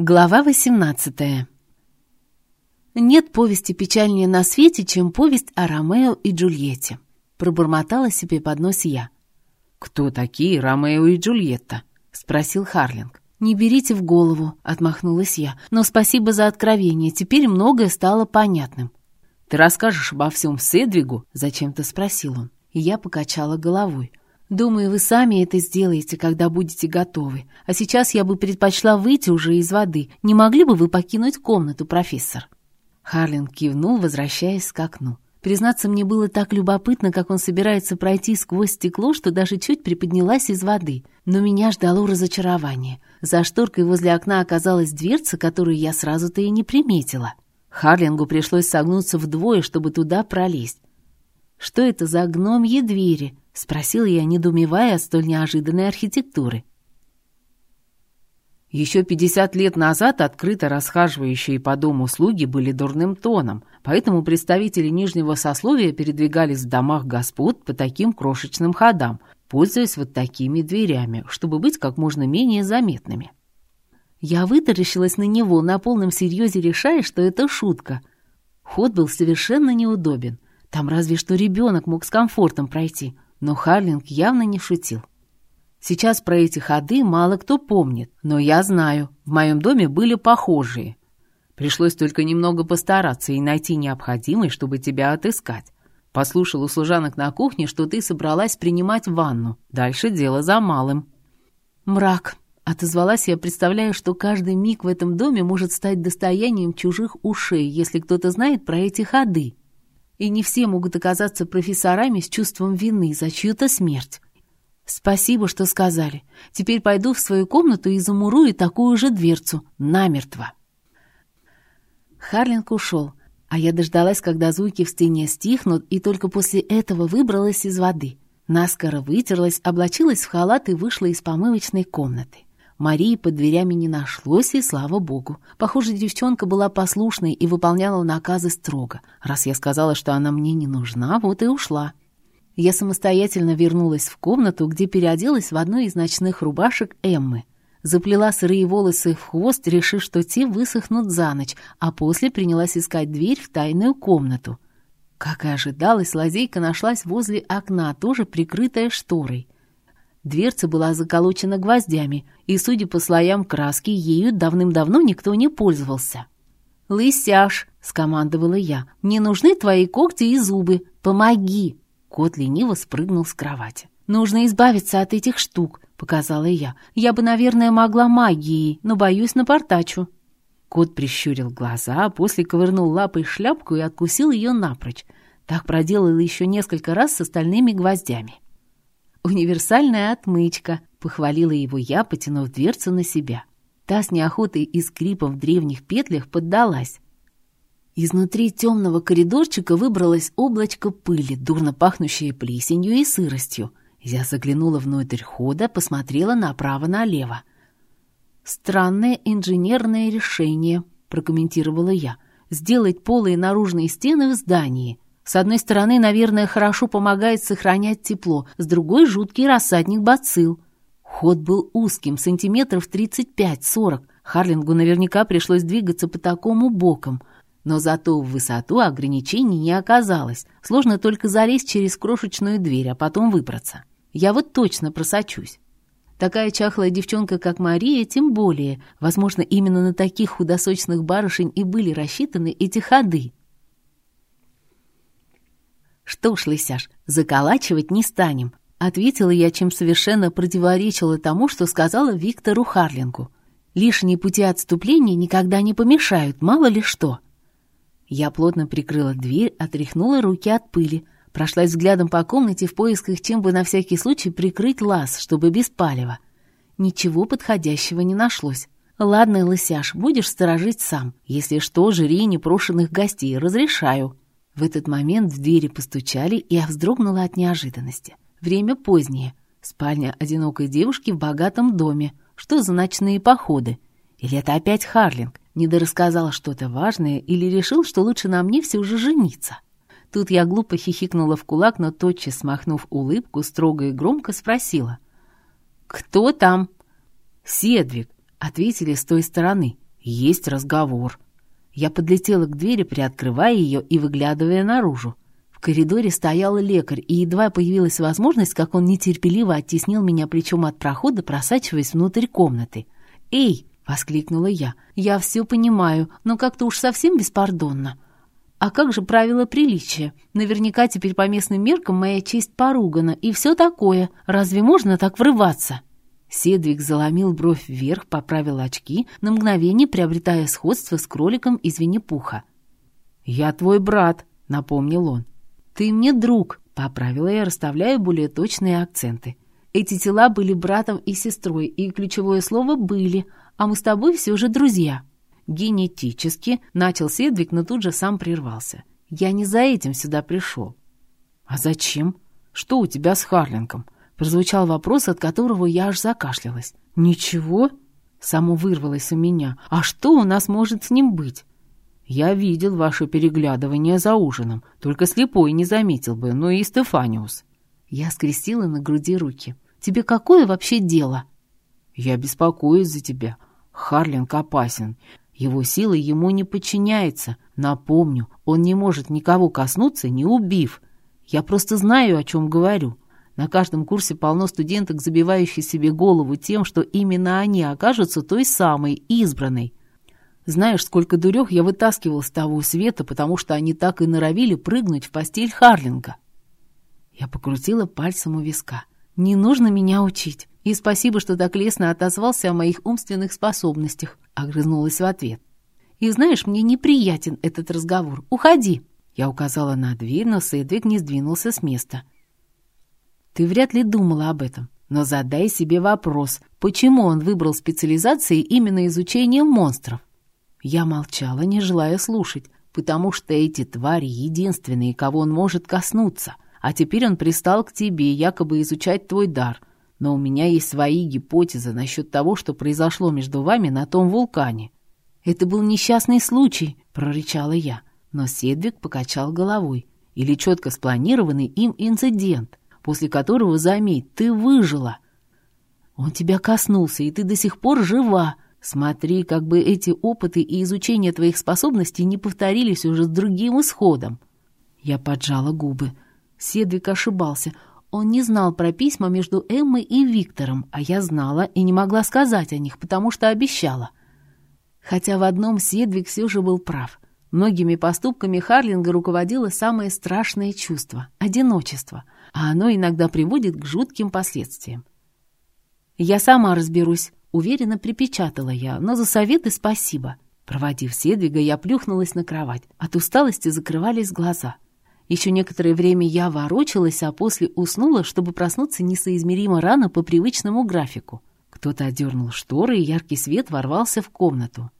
Глава 18 Нет повести печальнее на свете, чем повесть о Ромео и Джульетте. Пробормотала себе под нос я. «Кто такие Ромео и Джульетта?» — спросил Харлинг. «Не берите в голову», — отмахнулась я. «Но спасибо за откровение, теперь многое стало понятным». «Ты расскажешь обо всем Седвигу?» — зачем-то спросил он. И я покачала головой. Думаю, вы сами это сделаете, когда будете готовы. А сейчас я бы предпочла выйти уже из воды. Не могли бы вы покинуть комнату, профессор?» Харлин кивнул, возвращаясь к окну. Признаться, мне было так любопытно, как он собирается пройти сквозь стекло, что даже чуть приподнялась из воды. Но меня ждало разочарование. За шторкой возле окна оказалась дверца, которую я сразу-то и не приметила. Харлингу пришлось согнуться вдвое, чтобы туда пролезть. Что это за гномьи двери? — спросила я, недоумевая от столь неожиданной архитектуры. Еще пятьдесят лет назад открыто расхаживающие по дому слуги были дурным тоном, поэтому представители нижнего сословия передвигались в домах господ по таким крошечным ходам, пользуясь вот такими дверями, чтобы быть как можно менее заметными. Я вытаращилась на него, на полном серьезе решая, что это шутка. Ход был совершенно неудобен. Там разве что ребенок мог с комфортом пройти — но Харлинг явно не шутил. Сейчас про эти ходы мало кто помнит, но я знаю, в моем доме были похожие. Пришлось только немного постараться и найти необходимый, чтобы тебя отыскать. Послушал у служанок на кухне, что ты собралась принимать ванну. Дальше дело за малым. Мрак. Отозвалась я, представляя, что каждый миг в этом доме может стать достоянием чужих ушей, если кто-то знает про эти ходы и не все могут оказаться профессорами с чувством вины за чью-то смерть. Спасибо, что сказали. Теперь пойду в свою комнату и замурую такую же дверцу, намертво. Харлинг ушел, а я дождалась, когда звуки в стене стихнут, и только после этого выбралась из воды. Наскоро вытерлась, облачилась в халат и вышла из помывочной комнаты. Марии под дверями не нашлось, и слава богу. Похоже, девчонка была послушной и выполняла наказы строго. Раз я сказала, что она мне не нужна, вот и ушла. Я самостоятельно вернулась в комнату, где переоделась в одну из ночных рубашек Эммы. Заплела сырые волосы в хвост, решив, что те высохнут за ночь, а после принялась искать дверь в тайную комнату. Как и ожидалось, лазейка нашлась возле окна, тоже прикрытая шторой. Дверца была заколочена гвоздями, и, судя по слоям краски, ею давным-давно никто не пользовался. «Лысяш!» — скомандовала я. «Мне нужны твои когти и зубы. Помоги!» Кот лениво спрыгнул с кровати. «Нужно избавиться от этих штук», — показала я. «Я бы, наверное, могла магией, но боюсь напортачу». Кот прищурил глаза, а после ковырнул лапой шляпку и откусил ее напрочь. Так проделал еще несколько раз с остальными гвоздями. «Универсальная отмычка», — похвалила его я, потянув дверцу на себя. Та с неохотой и скрипом в древних петлях поддалась. Изнутри темного коридорчика выбралось облачко пыли, дурно пахнущее плесенью и сыростью. Я заглянула внутрь хода, посмотрела направо-налево. «Странное инженерное решение», — прокомментировала я. «Сделать полые наружные стены в здании. С одной стороны, наверное, хорошо помогает сохранять тепло, с другой — жуткий рассадник бацилл. Ход был узким, сантиметров 35-40. Харлингу наверняка пришлось двигаться по такому боком. Но зато в высоту ограничений не оказалось. Сложно только залезть через крошечную дверь, а потом выбраться. Я вот точно просочусь. Такая чахлая девчонка, как Мария, тем более. Возможно, именно на таких худосочных барышень и были рассчитаны эти ходы. «Что ж, лысяш, заколачивать не станем», — ответила я, чем совершенно противоречила тому, что сказала Виктору Харлингу. «Лишние пути отступления никогда не помешают, мало ли что». Я плотно прикрыла дверь, отряхнула руки от пыли, прошлась взглядом по комнате в поисках, чем бы на всякий случай прикрыть лаз, чтобы без палева. Ничего подходящего не нашлось. «Ладно, лысяш, будешь сторожить сам. Если что, жри непрошенных гостей, разрешаю». В этот момент в двери постучали, и я вздрогнула от неожиданности. Время позднее. Спальня одинокой девушки в богатом доме. Что за ночные походы? Или это опять Харлинг? Недорассказал что-то важное или решил, что лучше на мне все же жениться? Тут я глупо хихикнула в кулак, но тотчас, смахнув улыбку, строго и громко спросила. «Кто там?» «Седвик», — ответили с той стороны. Есть разговор. Я подлетела к двери, приоткрывая ее и выглядывая наружу. В коридоре стоял лекарь, и едва появилась возможность, как он нетерпеливо оттеснил меня плечом от прохода, просачиваясь внутрь комнаты. «Эй!» — воскликнула я. «Я все понимаю, но как-то уж совсем беспардонно. А как же правила приличия? Наверняка теперь по местным меркам моя честь поругана, и все такое. Разве можно так врываться?» Седвик заломил бровь вверх, поправил очки, на мгновение приобретая сходство с кроликом из Винни-Пуха. «Я твой брат», — напомнил он. «Ты мне друг», — поправила я, расставляя более точные акценты. «Эти тела были братом и сестрой, и ключевое слово «были», а мы с тобой все же друзья». Генетически начал Седвик, но тут же сам прервался. «Я не за этим сюда пришел». «А зачем? Что у тебя с Харлингом?» Прозвучал вопрос, от которого я аж закашлялась. «Ничего?» Само вырвалось у меня. «А что у нас может с ним быть?» «Я видел ваше переглядывание за ужином, только слепой не заметил бы, но и Стефаниус». Я скрестила на груди руки. «Тебе какое вообще дело?» «Я беспокоюсь за тебя. Харлинг опасен. Его сила ему не подчиняется. Напомню, он не может никого коснуться, не убив. Я просто знаю, о чем говорю. На каждом курсе полно студенток, забивающих себе голову тем, что именно они окажутся той самой избранной. Знаешь, сколько дурёх я вытаскивал с того света, потому что они так и норовили прыгнуть в постель Харлинга. Я покрутила пальцем у виска. «Не нужно меня учить. И спасибо, что так лестно отозвался о моих умственных способностях», — огрызнулась в ответ. «И знаешь, мне неприятен этот разговор. Уходи!» Я указала на дверь, но Сэдвик не сдвинулся с места — ты вряд ли думала об этом. Но задай себе вопрос, почему он выбрал специализацией именно изучение монстров? Я молчала, не желая слушать, потому что эти твари единственные, кого он может коснуться. А теперь он пристал к тебе, якобы изучать твой дар. Но у меня есть свои гипотезы насчет того, что произошло между вами на том вулкане. «Это был несчастный случай», — прорычала я. Но Седвик покачал головой. Или четко спланированный им инцидент после которого, заметь, ты выжила. Он тебя коснулся, и ты до сих пор жива. Смотри, как бы эти опыты и изучение твоих способностей не повторились уже с другим исходом. Я поджала губы. Седвик ошибался. Он не знал про письма между Эммой и Виктором, а я знала и не могла сказать о них, потому что обещала. Хотя в одном Седвик все же был прав. Многими поступками Харлинга руководило самое страшное чувство — одиночество — а оно иногда приводит к жутким последствиям. «Я сама разберусь», — уверенно припечатала я, но за советы спасибо. Проводив Седвига, я плюхнулась на кровать. От усталости закрывались глаза. Еще некоторое время я ворочалась, а после уснула, чтобы проснуться несоизмеримо рано по привычному графику. Кто-то одернул шторы, и яркий свет ворвался в комнату.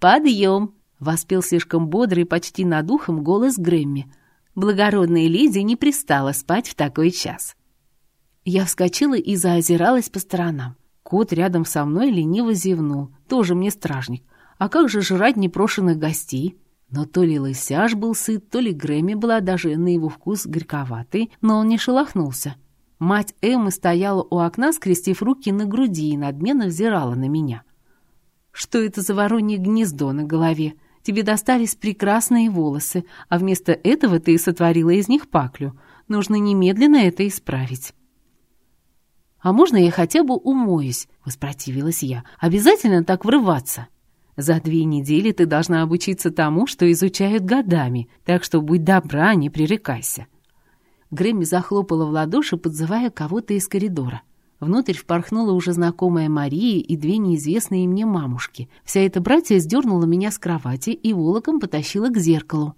«Подъем!» — воспел слишком бодрый, почти над ухом голос Грэмми — Благородной леди не пристала спать в такой час. Я вскочила и заозиралась по сторонам. Кот рядом со мной лениво зевнул, тоже мне стражник. А как же жрать непрошенных гостей? Но то ли лысяж был сыт, то ли Грэмми была даже на его вкус горьковатой, но он не шелохнулся. Мать Эммы стояла у окна, скрестив руки на груди и надменно взирала на меня. Что это за воронье гнездо на голове? Тебе достались прекрасные волосы, а вместо этого ты сотворила из них паклю. Нужно немедленно это исправить». «А можно я хотя бы умоюсь?» — воспротивилась я. «Обязательно так врываться?» «За две недели ты должна обучиться тому, что изучают годами, так что будь добра, не пререкайся». Грэмми захлопала в ладоши, подзывая кого-то из коридора. Внутрь впорхнула уже знакомая Мария и две неизвестные мне мамушки. Вся эта братья сдернула меня с кровати и волоком потащила к зеркалу.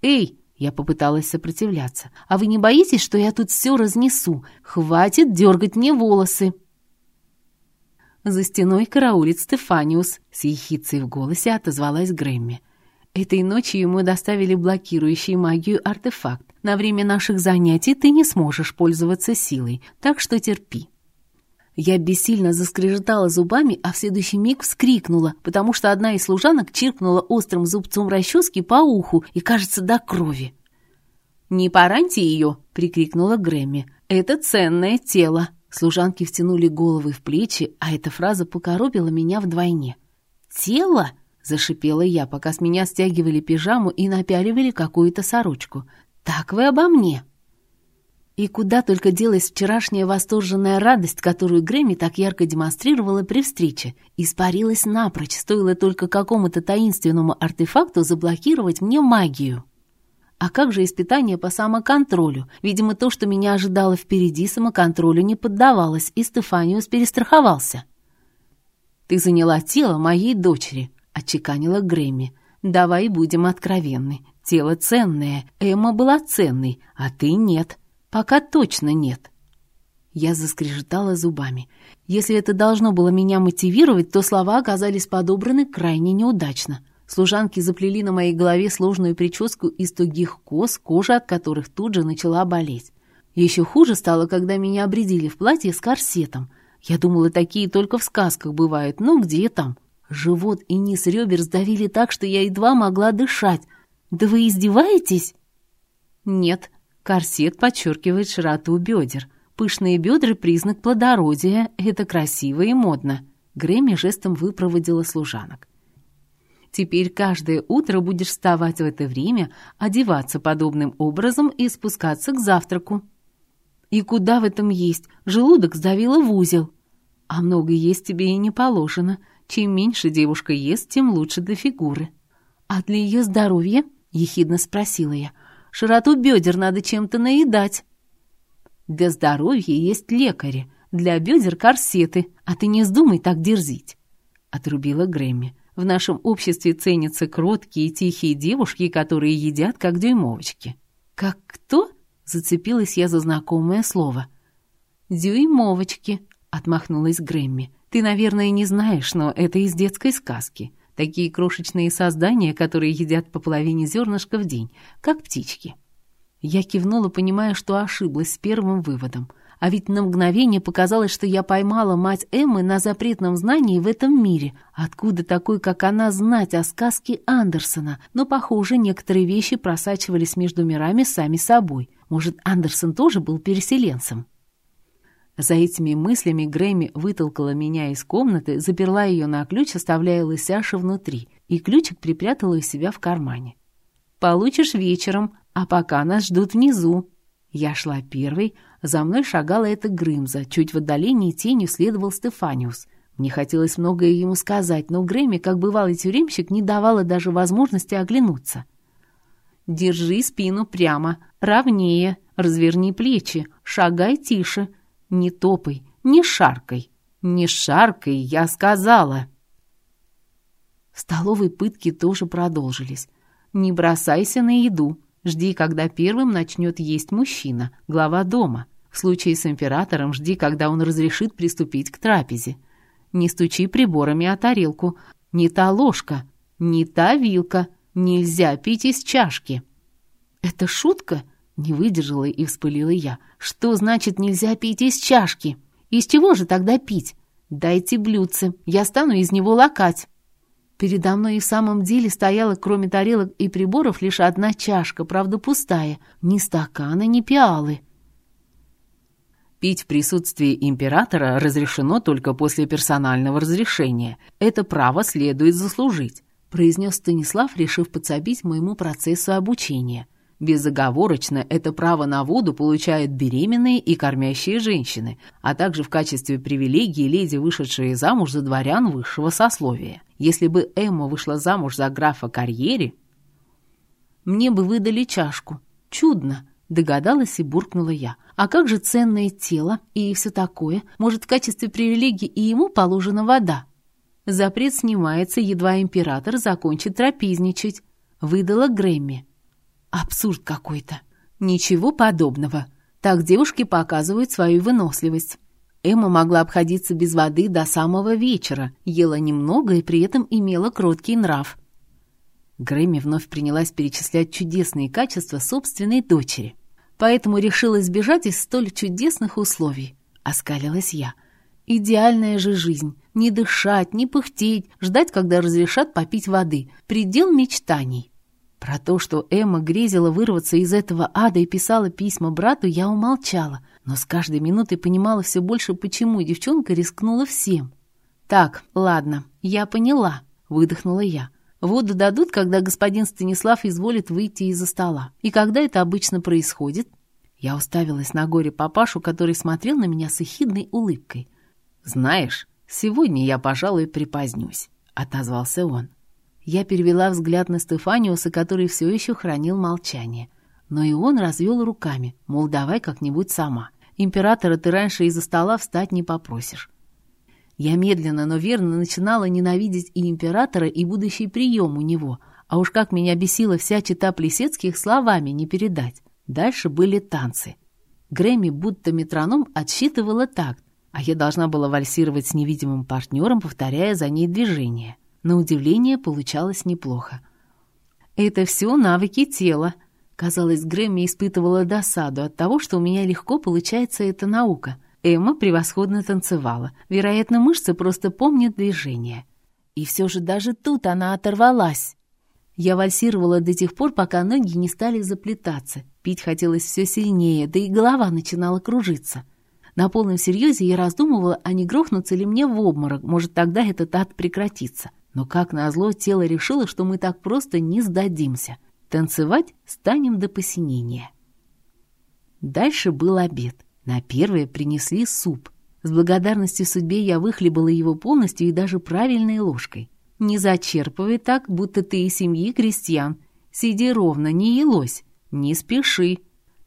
«Эй!» — я попыталась сопротивляться. «А вы не боитесь, что я тут все разнесу? Хватит дергать мне волосы!» За стеной караулит Стефаниус, с ехицей в голосе отозвалась Грэмми. Этой ночью ему доставили блокирующий магию артефакт. На время наших занятий ты не сможешь пользоваться силой, так что терпи. Я бессильно заскрежетала зубами, а в следующий миг вскрикнула, потому что одна из служанок чиркнула острым зубцом расчески по уху и, кажется, до крови. «Не пораньте ее!» — прикрикнула Грэмми. «Это ценное тело!» Служанки втянули головы в плечи, а эта фраза покоробила меня вдвойне. тело?» — зашипела я, пока с меня стягивали пижаму и напяливали какую-то сорочку. «Так вы обо мне!» И куда только делась вчерашняя восторженная радость, которую Грэмми так ярко демонстрировала при встрече, испарилась напрочь, стоило только какому-то таинственному артефакту заблокировать мне магию. А как же испытание по самоконтролю? Видимо, то, что меня ожидало впереди, самоконтролю не поддавалось, и Стефаниус перестраховался. «Ты заняла тело моей дочери», — отчеканила Грэмми. «Давай будем откровенны. Тело ценное. Эмма была ценной, а ты нет. Пока точно нет». Я заскрежетала зубами. Если это должно было меня мотивировать, то слова оказались подобраны крайне неудачно. Служанки заплели на моей голове сложную прическу из тугих кос, кожа от которых тут же начала болеть. Еще хуже стало, когда меня обредили в платье с корсетом. Я думала, такие только в сказках бывают. Ну, где там? Живот и низ ребер сдавили так, что я едва могла дышать. Да вы издеваетесь? Нет, корсет подчеркивает широту бедер. Пышные бедра — признак плодородия. Это красиво и модно. Грэмми жестом выпроводила служанок. Теперь каждое утро будешь вставать в это время, одеваться подобным образом и спускаться к завтраку. И куда в этом есть? Желудок сдавило в узел. А много есть тебе и не положено. Чем меньше девушка ест, тем лучше для фигуры. А для ее здоровья, ехидно спросила я, широту бедер надо чем-то наедать. Для здоровья есть лекари, для бедер корсеты, а ты не вздумай так дерзить. Отрубила Грэмми. В нашем обществе ценятся кроткие и тихие девушки, которые едят, как дюймовочки. «Как кто?» — зацепилась я за знакомое слово. «Дюймовочки», — отмахнулась Грэмми. «Ты, наверное, не знаешь, но это из детской сказки. Такие крошечные создания, которые едят по половине зернышка в день, как птички». Я кивнула, понимая, что ошиблась с первым выводом. А ведь на мгновение показалось, что я поймала мать Эммы на запретном знании в этом мире. Откуда такой, как она, знать о сказке Андерсона? Но, похоже, некоторые вещи просачивались между мирами сами собой. Может, Андерсон тоже был переселенцем? За этими мыслями Грэмми вытолкала меня из комнаты, заперла ее на ключ, оставляя лысяши внутри, и ключик припрятала у себя в кармане. «Получишь вечером, а пока нас ждут внизу». Я шла первой, за мной шагала эта Грымза, чуть в отдалении тенью следовал Стефаниус. Мне хотелось многое ему сказать, но Грэмми, как бывалый тюремщик, не давала даже возможности оглянуться. «Держи спину прямо, ровнее, разверни плечи, шагай тише, не топай, не шаркай, не шаркай, я сказала!» В столовой пытки тоже продолжились. «Не бросайся на еду, жди, когда первым начнет есть мужчина, глава дома. В случае с императором жди, когда он разрешит приступить к трапезе. Не стучи приборами о тарелку. Не та ложка, не та вилка. Нельзя пить из чашки. Это шутка? Не выдержала и вспылила я. Что значит нельзя пить из чашки? Из чего же тогда пить? Дайте блюдце, я стану из него лакать. Передо мной и в самом деле стояла, кроме тарелок и приборов, лишь одна чашка, правда пустая. Ни стакана, ни пиалы. Пить в присутствии императора разрешено только после персонального разрешения. Это право следует заслужить», — произнес Станислав, решив подсобить моему процессу обучения. Безоговорочно это право на воду получают беременные и кормящие женщины, а также в качестве привилегии леди, вышедшие замуж за дворян высшего сословия. Если бы Эмма вышла замуж за графа Карьери, мне бы выдали чашку. Чудно, догадалась и буркнула я. А как же ценное тело и все такое? Может, в качестве привилегии и ему положена вода? Запрет снимается, едва император закончит трапезничать. Выдала Грэмми. Абсурд какой-то. Ничего подобного. Так девушки показывают свою выносливость. Эмма могла обходиться без воды до самого вечера, ела немного и при этом имела кроткий нрав. Грэмми вновь принялась перечислять чудесные качества собственной дочери поэтому решила сбежать из столь чудесных условий. Оскалилась я. Идеальная же жизнь. Не дышать, не пыхтеть, ждать, когда разрешат попить воды. Предел мечтаний. Про то, что Эмма грезила вырваться из этого ада и писала письма брату, я умолчала, но с каждой минутой понимала все больше, почему девчонка рискнула всем. «Так, ладно, я поняла», — выдохнула я. Воду дадут, когда господин Станислав изволит выйти из-за стола. И когда это обычно происходит? Я уставилась на горе папашу, который смотрел на меня с эхидной улыбкой. «Знаешь, сегодня я, пожалуй, припозднюсь», — отозвался он. Я перевела взгляд на Стефаниуса, который все еще хранил молчание. Но и он развел руками, мол, давай как-нибудь сама. Императора ты раньше из-за стола встать не попросишь. Я медленно, но верно начинала ненавидеть и императора, и будущий прием у него. А уж как меня бесила вся чита Плесецких, словами не передать. Дальше были танцы. Грэмми будто метроном отсчитывала такт, а я должна была вальсировать с невидимым партнером, повторяя за ней движение. На удивление получалось неплохо. «Это все навыки тела», Казалось, Грэмми испытывала досаду от того, что у меня легко получается эта наука. Эмма превосходно танцевала. Вероятно, мышцы просто помнят движение. И все же даже тут она оторвалась. Я вальсировала до тех пор, пока ноги не стали заплетаться. Пить хотелось все сильнее, да и голова начинала кружиться. На полном серьезе я раздумывала, а не грохнуться ли мне в обморок, может, тогда этот ад прекратится. Но, как назло, тело решило, что мы так просто не сдадимся — Танцевать станем до посинения. Дальше был обед. На первое принесли суп. С благодарностью судьбе я выхлебала его полностью и даже правильной ложкой. Не зачерпывай так, будто ты из семьи крестьян. Сиди ровно, не елось, не спеши.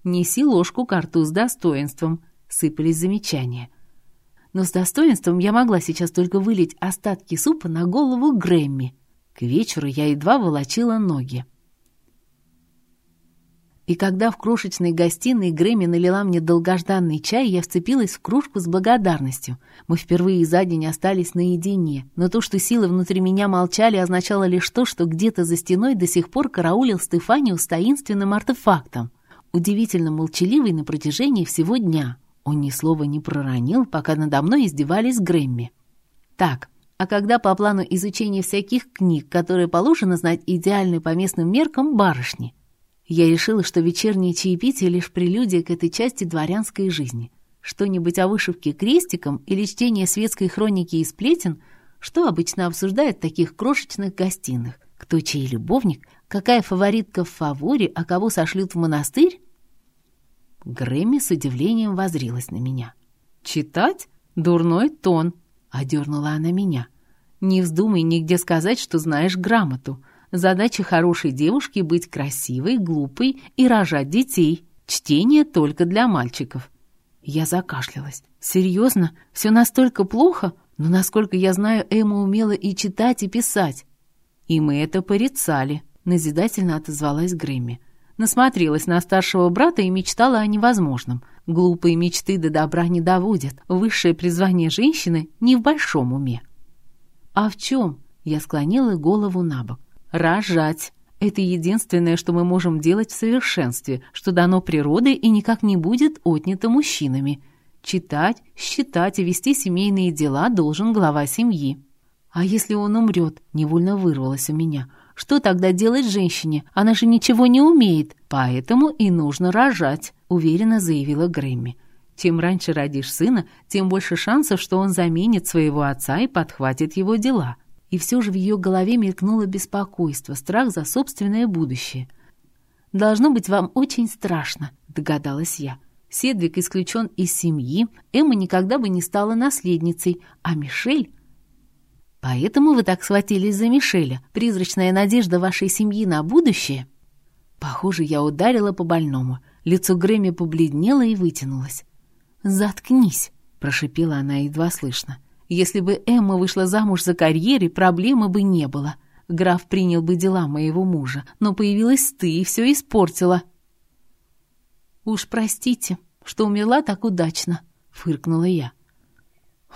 Неси ложку к рту с достоинством. Сыпались замечания. Но с достоинством я могла сейчас только вылить остатки супа на голову Грэмми. К вечеру я едва волочила ноги. И когда в крошечной гостиной Грэмми налила мне долгожданный чай, я вцепилась в кружку с благодарностью. Мы впервые за день остались наедине, но то, что силы внутри меня молчали, означало лишь то, что где-то за стеной до сих пор караулил Стефаниу с таинственным артефактом. Удивительно молчаливый на протяжении всего дня. Он ни слова не проронил, пока надо мной издевались Грэмми. Так, а когда по плану изучения всяких книг, которые положено знать идеальной по местным меркам барышни? Я решила, что вечернее чаепитие — лишь прелюдия к этой части дворянской жизни. Что-нибудь о вышивке крестиком или чтение светской хроники и сплетен, что обычно обсуждают в таких крошечных гостиных. Кто чей любовник, какая фаворитка в фаворе, а кого сошлют в монастырь? Грэмми с удивлением возрилась на меня. «Читать? Дурной тон!» — одернула она меня. «Не вздумай нигде сказать, что знаешь грамоту. Задача хорошей девушки — быть красивой, глупой и рожать детей. Чтение только для мальчиков. Я закашлялась. Серьезно? Все настолько плохо? Но, насколько я знаю, Эмма умела и читать, и писать. И мы это порицали, назидательно отозвалась Грэмми. Насмотрелась на старшего брата и мечтала о невозможном. Глупые мечты до добра не доводят. Высшее призвание женщины не в большом уме. «А в чем?» Я склонила голову на бок. Рожать. Это единственное, что мы можем делать в совершенстве, что дано природой и никак не будет отнято мужчинами. Читать, считать и вести семейные дела должен глава семьи. А если он умрет, невольно вырвалось у меня. Что тогда делать женщине? Она же ничего не умеет, поэтому и нужно рожать, уверенно заявила Грэмми. Чем раньше родишь сына, тем больше шансов, что он заменит своего отца и подхватит его дела и все же в ее голове мелькнуло беспокойство, страх за собственное будущее. «Должно быть вам очень страшно», — догадалась я. Седвик исключен из семьи, Эмма никогда бы не стала наследницей, а Мишель... Поэтому вы так схватились за Мишеля, призрачная надежда вашей семьи на будущее? Похоже, я ударила по больному. Лицо Грэмми побледнело и вытянулось. «Заткнись», — прошипела она едва слышно. Если бы Эмма вышла замуж за карьере, проблемы бы не было. Граф принял бы дела моего мужа, но появилась ты и все испортила. «Уж простите, что умерла так удачно», — фыркнула я.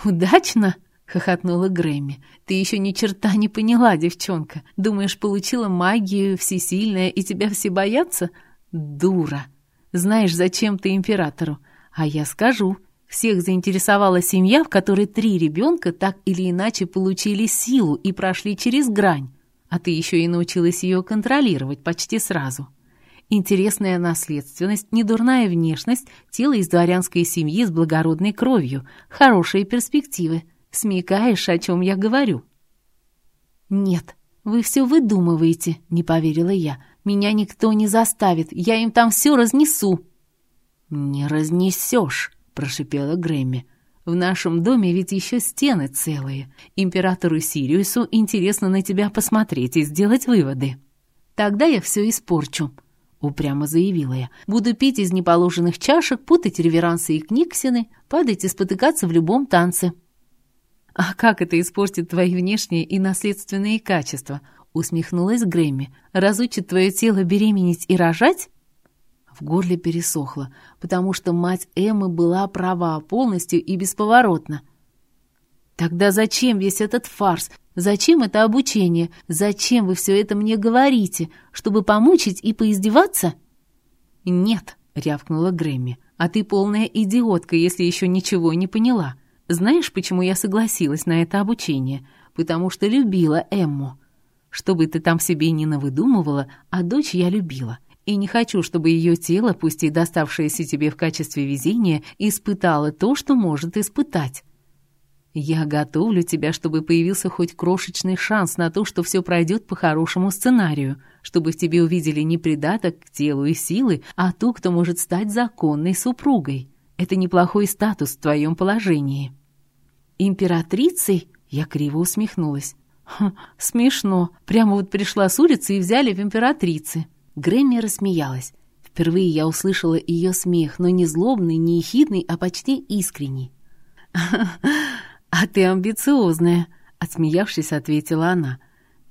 «Удачно?» — хохотнула Грэмми. «Ты еще ни черта не поняла, девчонка. Думаешь, получила магию всесильная, и тебя все боятся? Дура! Знаешь, зачем ты императору? А я скажу, всех заинтересовала семья, в которой три ребенка так или иначе получили силу и прошли через грань, а ты еще и научилась ее контролировать почти сразу. Интересная наследственность, недурная внешность, тело из дворянской семьи с благородной кровью, хорошие перспективы. Смекаешь, о чем я говорю?» «Нет, вы все выдумываете», — не поверила я. «Меня никто не заставит, я им там все разнесу». «Не разнесешь», — прошипела Грэмми. «В нашем доме ведь еще стены целые. Императору Сириусу интересно на тебя посмотреть и сделать выводы». «Тогда я все испорчу», — упрямо заявила я. «Буду пить из неположенных чашек, путать реверансы и книгсины, падать и спотыкаться в любом танце». «А как это испортит твои внешние и наследственные качества?» — усмехнулась Грэмми. «Разучит твое тело беременеть и рожать?» В горле пересохло, потому что мать Эммы была права полностью и бесповоротно. «Тогда зачем весь этот фарс? Зачем это обучение? Зачем вы все это мне говорите? Чтобы помучить и поиздеваться?» «Нет», — рявкнула Грэмми, — «а ты полная идиотка, если еще ничего не поняла. Знаешь, почему я согласилась на это обучение? Потому что любила Эмму. Что бы ты там себе ни навыдумывала, а дочь я любила. И не хочу, чтобы ее тело, пусть и доставшееся тебе в качестве везения, испытало то, что может испытать. Я готовлю тебя, чтобы появился хоть крошечный шанс на то, что все пройдет по хорошему сценарию, чтобы в тебе увидели не придаток к телу и силы, а ту, кто может стать законной супругой. Это неплохой статус в твоем положении». «Императрицей?» — я криво усмехнулась. «Хм, смешно. Прямо вот пришла с улицы и взяли в императрицы». Грэмми рассмеялась. Впервые я услышала ее смех, но не злобный, не ехидный, а почти искренний. «А ты амбициозная», — отсмеявшись, ответила она.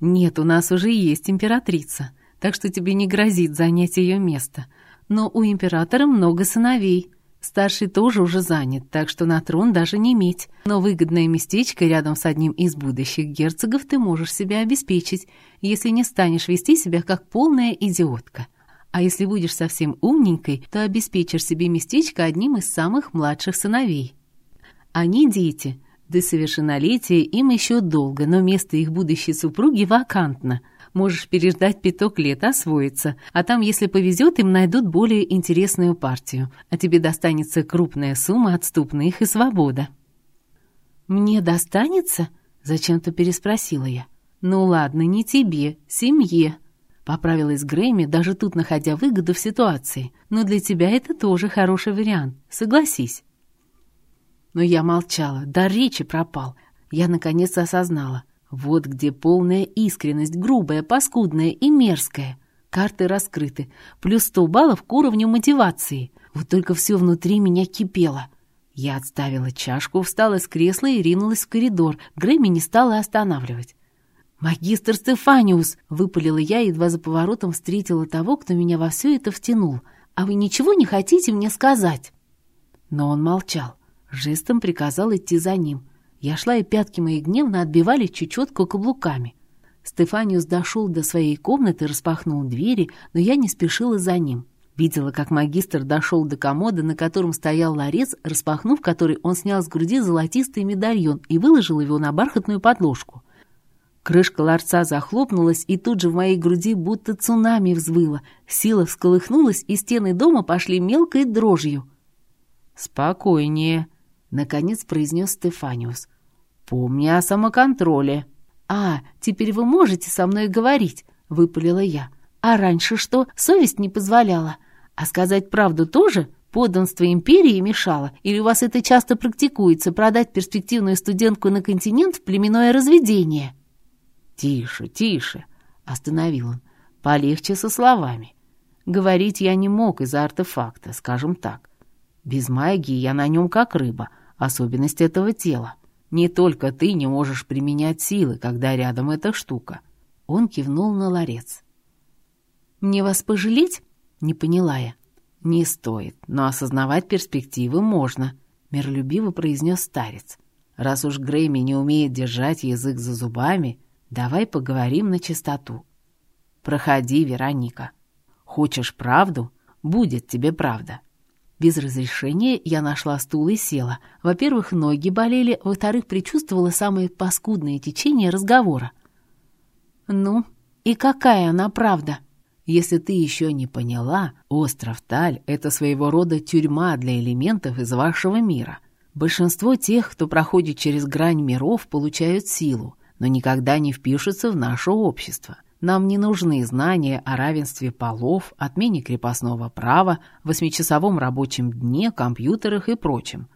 «Нет, у нас уже есть императрица, так что тебе не грозит занять ее место. Но у императора много сыновей. Старший тоже уже занят, так что на трон даже не иметь. Но выгодное местечко рядом с одним из будущих герцогов ты можешь себе обеспечить, если не станешь вести себя как полная идиотка. А если будешь совсем умненькой, то обеспечишь себе местечко одним из самых младших сыновей. Они дети. До совершеннолетия им еще долго, но место их будущей супруги вакантно – Можешь переждать пяток лет, освоиться, а там, если повезет, им найдут более интересную партию, а тебе достанется крупная сумма отступных и свобода». «Мне достанется?» — зачем-то переспросила я. «Ну ладно, не тебе, семье», — поправилась Грэмми, даже тут находя выгоду в ситуации. «Но для тебя это тоже хороший вариант, согласись». Но я молчала, до речи пропал. Я наконец осознала — вот где полная искренность, грубая, паскудная и мерзкая. Карты раскрыты, плюс сто баллов к уровню мотивации. Вот только все внутри меня кипело. Я отставила чашку, встала с кресла и ринулась в коридор. Грэмми не стала останавливать. «Магистр Стефаниус!» — выпалила я, едва за поворотом встретила того, кто меня во все это втянул. «А вы ничего не хотите мне сказать?» Но он молчал. Жестом приказал идти за ним. Я шла, и пятки мои гневно отбивали чечетку каблуками. Стефаниус дошел до своей комнаты, распахнул двери, но я не спешила за ним. Видела, как магистр дошел до комода, на котором стоял ларец, распахнув который, он снял с груди золотистый медальон и выложил его на бархатную подложку. Крышка ларца захлопнулась, и тут же в моей груди будто цунами взвыло. Сила всколыхнулась, и стены дома пошли мелкой дрожью. «Спокойнее», Наконец произнес Стефаниус. «Помни о самоконтроле». «А, теперь вы можете со мной говорить», — выпалила я. «А раньше что, совесть не позволяла? А сказать правду тоже? Подданство империи мешало? Или у вас это часто практикуется, продать перспективную студентку на континент в племенное разведение?» «Тише, тише», — остановил он. «Полегче со словами. Говорить я не мог из-за артефакта, скажем так. Без магии я на нем как рыба, особенность этого тела. Не только ты не можешь применять силы, когда рядом эта штука. Он кивнул на ларец. «Мне вас пожалеть?» — не поняла я. «Не стоит, но осознавать перспективы можно», — миролюбиво произнес старец. «Раз уж Грейми не умеет держать язык за зубами, давай поговорим на чистоту. Проходи, Вероника. Хочешь правду? Будет тебе правда. Без разрешения я нашла стул и села. Во-первых, ноги болели, во-вторых, предчувствовала самое паскудное течение разговора. «Ну, и какая она правда?» Если ты еще не поняла, остров Таль — это своего рода тюрьма для элементов из вашего мира. Большинство тех, кто проходит через грань миров, получают силу. но никогда не впишутся в наше общество. Нам не нужны знания о равенстве полов, отмене крепостного права, восьмичасовом рабочем дне, компьютерах и прочем.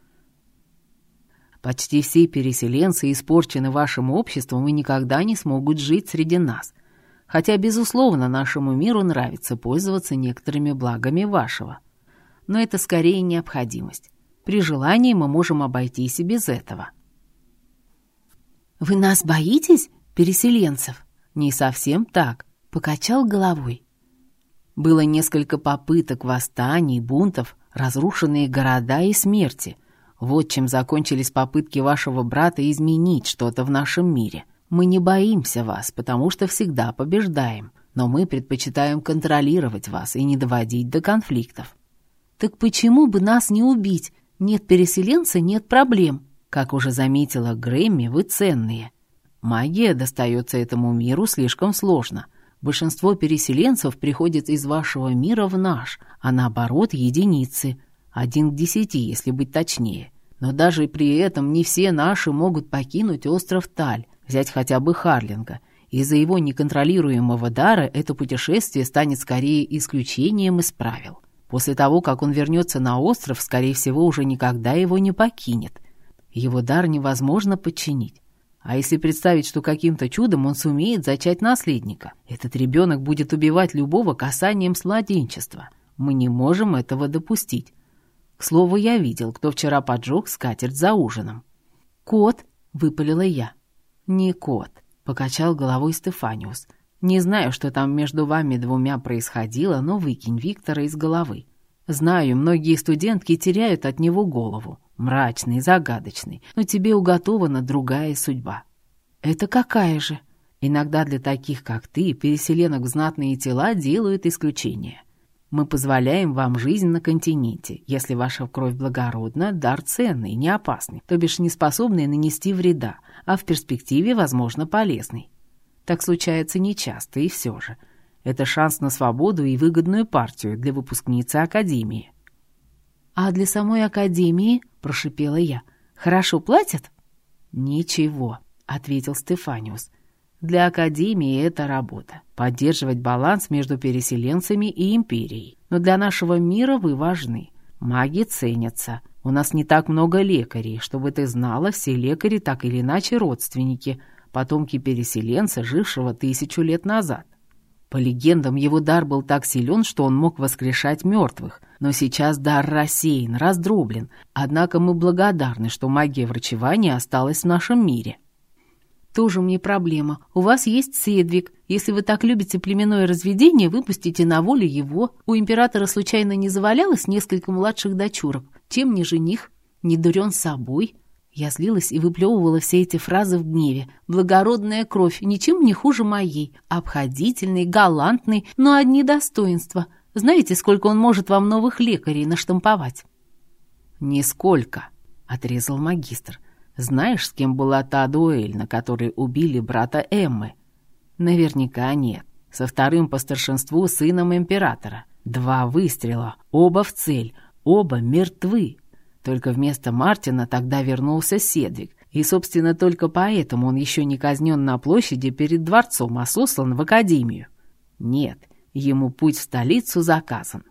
Почти все переселенцы испорчены вашим обществом и никогда не смогут жить среди нас. Хотя, безусловно, нашему миру нравится пользоваться некоторыми благами вашего. Но это скорее необходимость. При желании мы можем обойтись и без этого. «Вы нас боитесь, переселенцев?» «Не совсем так», — покачал головой. Было несколько попыток восстаний, бунтов, разрушенные города и смерти. Вот чем закончились попытки вашего брата изменить что-то в нашем мире. Мы не боимся вас, потому что всегда побеждаем, но мы предпочитаем контролировать вас и не доводить до конфликтов. Так почему бы нас не убить? Нет переселенца, нет проблем. Как уже заметила Грэмми, вы ценные. Магия достается этому миру слишком сложно. Большинство переселенцев приходит из вашего мира в наш, а наоборот единицы. Один к десяти, если быть точнее. Но даже при этом не все наши могут покинуть остров Таль, взять хотя бы Харлинга. Из-за его неконтролируемого дара это путешествие станет скорее исключением из правил. После того, как он вернется на остров, скорее всего, уже никогда его не покинет. Его дар невозможно подчинить. А если представить, что каким-то чудом он сумеет зачать наследника, этот ребенок будет убивать любого касанием с. Мы не можем этого допустить. К слову, я видел, кто вчера поджег скатерть за ужином. «Кот!» — выпалила я. «Не кот», — покачал головой Стефаниус. «Не знаю, что там между вами двумя происходило, но выкинь Виктора из головы. Знаю, многие студентки теряют от него голову мрачный, загадочный, но тебе уготована другая судьба. Это какая же? Иногда для таких, как ты, переселенок в знатные тела делают исключение. Мы позволяем вам жизнь на континенте, если ваша кровь благородна, дар ценный, не опасный, то бишь не способный нанести вреда, а в перспективе, возможно, полезный. Так случается нечасто, и все же. Это шанс на свободу и выгодную партию для выпускницы Академии. «А для самой Академии?» — прошипела я. «Хорошо платят?» «Ничего», — ответил Стефаниус. «Для Академии это работа. Поддерживать баланс между переселенцами и Империей. Но для нашего мира вы важны. Маги ценятся. У нас не так много лекарей. Чтобы ты знала, все лекари так или иначе родственники, потомки переселенца, жившего тысячу лет назад. По легендам, его дар был так силен, что он мог воскрешать мертвых. Но сейчас дар рассеян, раздроблен. Однако мы благодарны, что магия врачевания осталась в нашем мире. «Тоже мне проблема. У вас есть Седвик. Если вы так любите племенное разведение, выпустите на волю его. У императора случайно не завалялось несколько младших дочурок. Чем не жених? Не дурен собой?» Я злилась и выплевывала все эти фразы в гневе. Благородная кровь, ничем не хуже моей. Обходительный, галантный, но одни достоинства. Знаете, сколько он может вам новых лекарей наштамповать? «Нисколько», — отрезал магистр. «Знаешь, с кем была та дуэль, на которой убили брата Эммы?» «Наверняка нет. Со вторым по старшинству сыном императора. Два выстрела, оба в цель, оба мертвы. Только вместо Мартина тогда вернулся Седвик, и, собственно, только поэтому он еще не казнен на площади перед дворцом, а сослан в академию. Нет, ему путь в столицу заказан.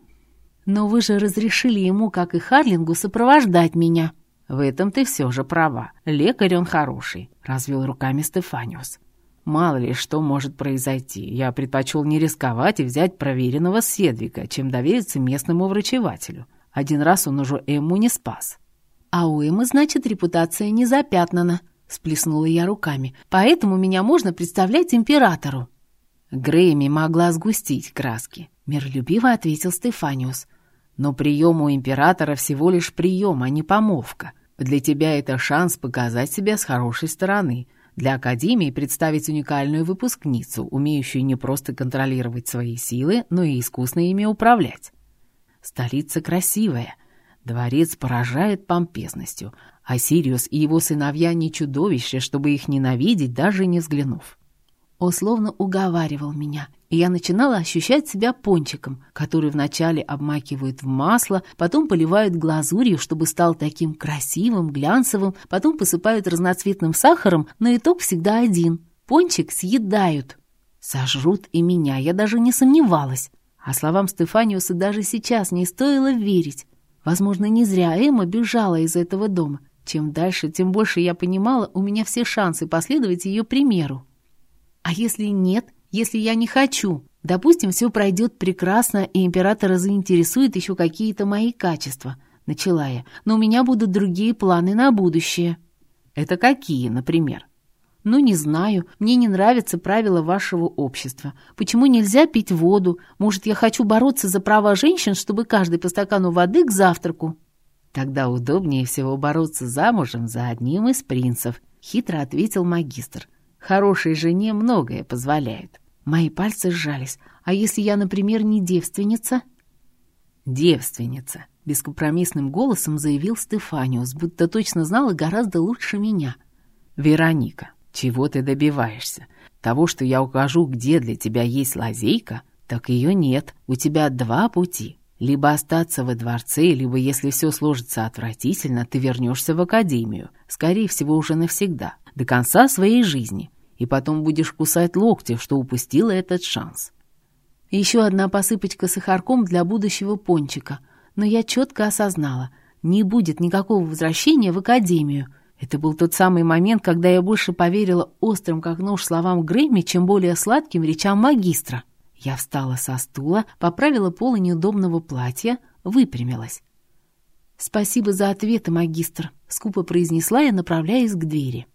«Но вы же разрешили ему, как и Харлингу, сопровождать меня». «В этом ты все же права. Лекарь он хороший», — развел руками Стефаниус. «Мало ли что может произойти. Я предпочел не рисковать и взять проверенного Седвика, чем довериться местному врачевателю. Один раз он уже Эмму не спас. «А у Эммы, значит, репутация не запятнана», — сплеснула я руками. «Поэтому меня можно представлять императору». Грейми могла сгустить краски, миролюбиво ответил Стефаниус. Но прием у императора всего лишь прием, а не помолвка. Для тебя это шанс показать себя с хорошей стороны. Для Академии представить уникальную выпускницу, умеющую не просто контролировать свои силы, но и искусно ими управлять. Столица красивая. Дворец поражает помпезностью, а Сириус и его сыновья не чудовище, чтобы их ненавидеть, даже не взглянув. Он словно уговаривал меня, и я начинала ощущать себя пончиком, который вначале обмакивают в масло, потом поливают глазурью, чтобы стал таким красивым, глянцевым, потом посыпают разноцветным сахаром, но итог всегда один. Пончик съедают. Сожрут и меня, я даже не сомневалась. А словам Стефаниуса даже сейчас не стоило верить. Возможно, не зря Эмма бежала из этого дома. Чем дальше, тем больше я понимала, у меня все шансы последовать ее примеру. А если нет, если я не хочу? Допустим, все пройдет прекрасно, и императора заинтересует еще какие-то мои качества. Начала я. Но у меня будут другие планы на будущее. Это какие, например? «Ну, не знаю. Мне не нравятся правила вашего общества. Почему нельзя пить воду? Может, я хочу бороться за права женщин, чтобы каждый по стакану воды к завтраку?» «Тогда удобнее всего бороться замужем за одним из принцев», — хитро ответил магистр. «Хорошей жене многое позволяет». Мои пальцы сжались. «А если я, например, не девственница?» «Девственница», — бескомпромиссным голосом заявил Стефаниус, будто точно знала гораздо лучше меня. «Вероника, чего ты добиваешься? Того, что я укажу, где для тебя есть лазейка? Так ее нет. У тебя два пути. Либо остаться во дворце, либо, если все сложится отвратительно, ты вернешься в академию. Скорее всего, уже навсегда. До конца своей жизни. И потом будешь кусать локти, что упустила этот шанс. Еще одна посыпочка сахарком для будущего пончика. Но я четко осознала, не будет никакого возвращения в академию — это был тот самый момент, когда я больше поверила острым, как нож, словам Грэмми, чем более сладким речам магистра. Я встала со стула, поправила полы неудобного платья, выпрямилась. «Спасибо за ответы, магистр», — скупо произнесла я, направляясь к двери.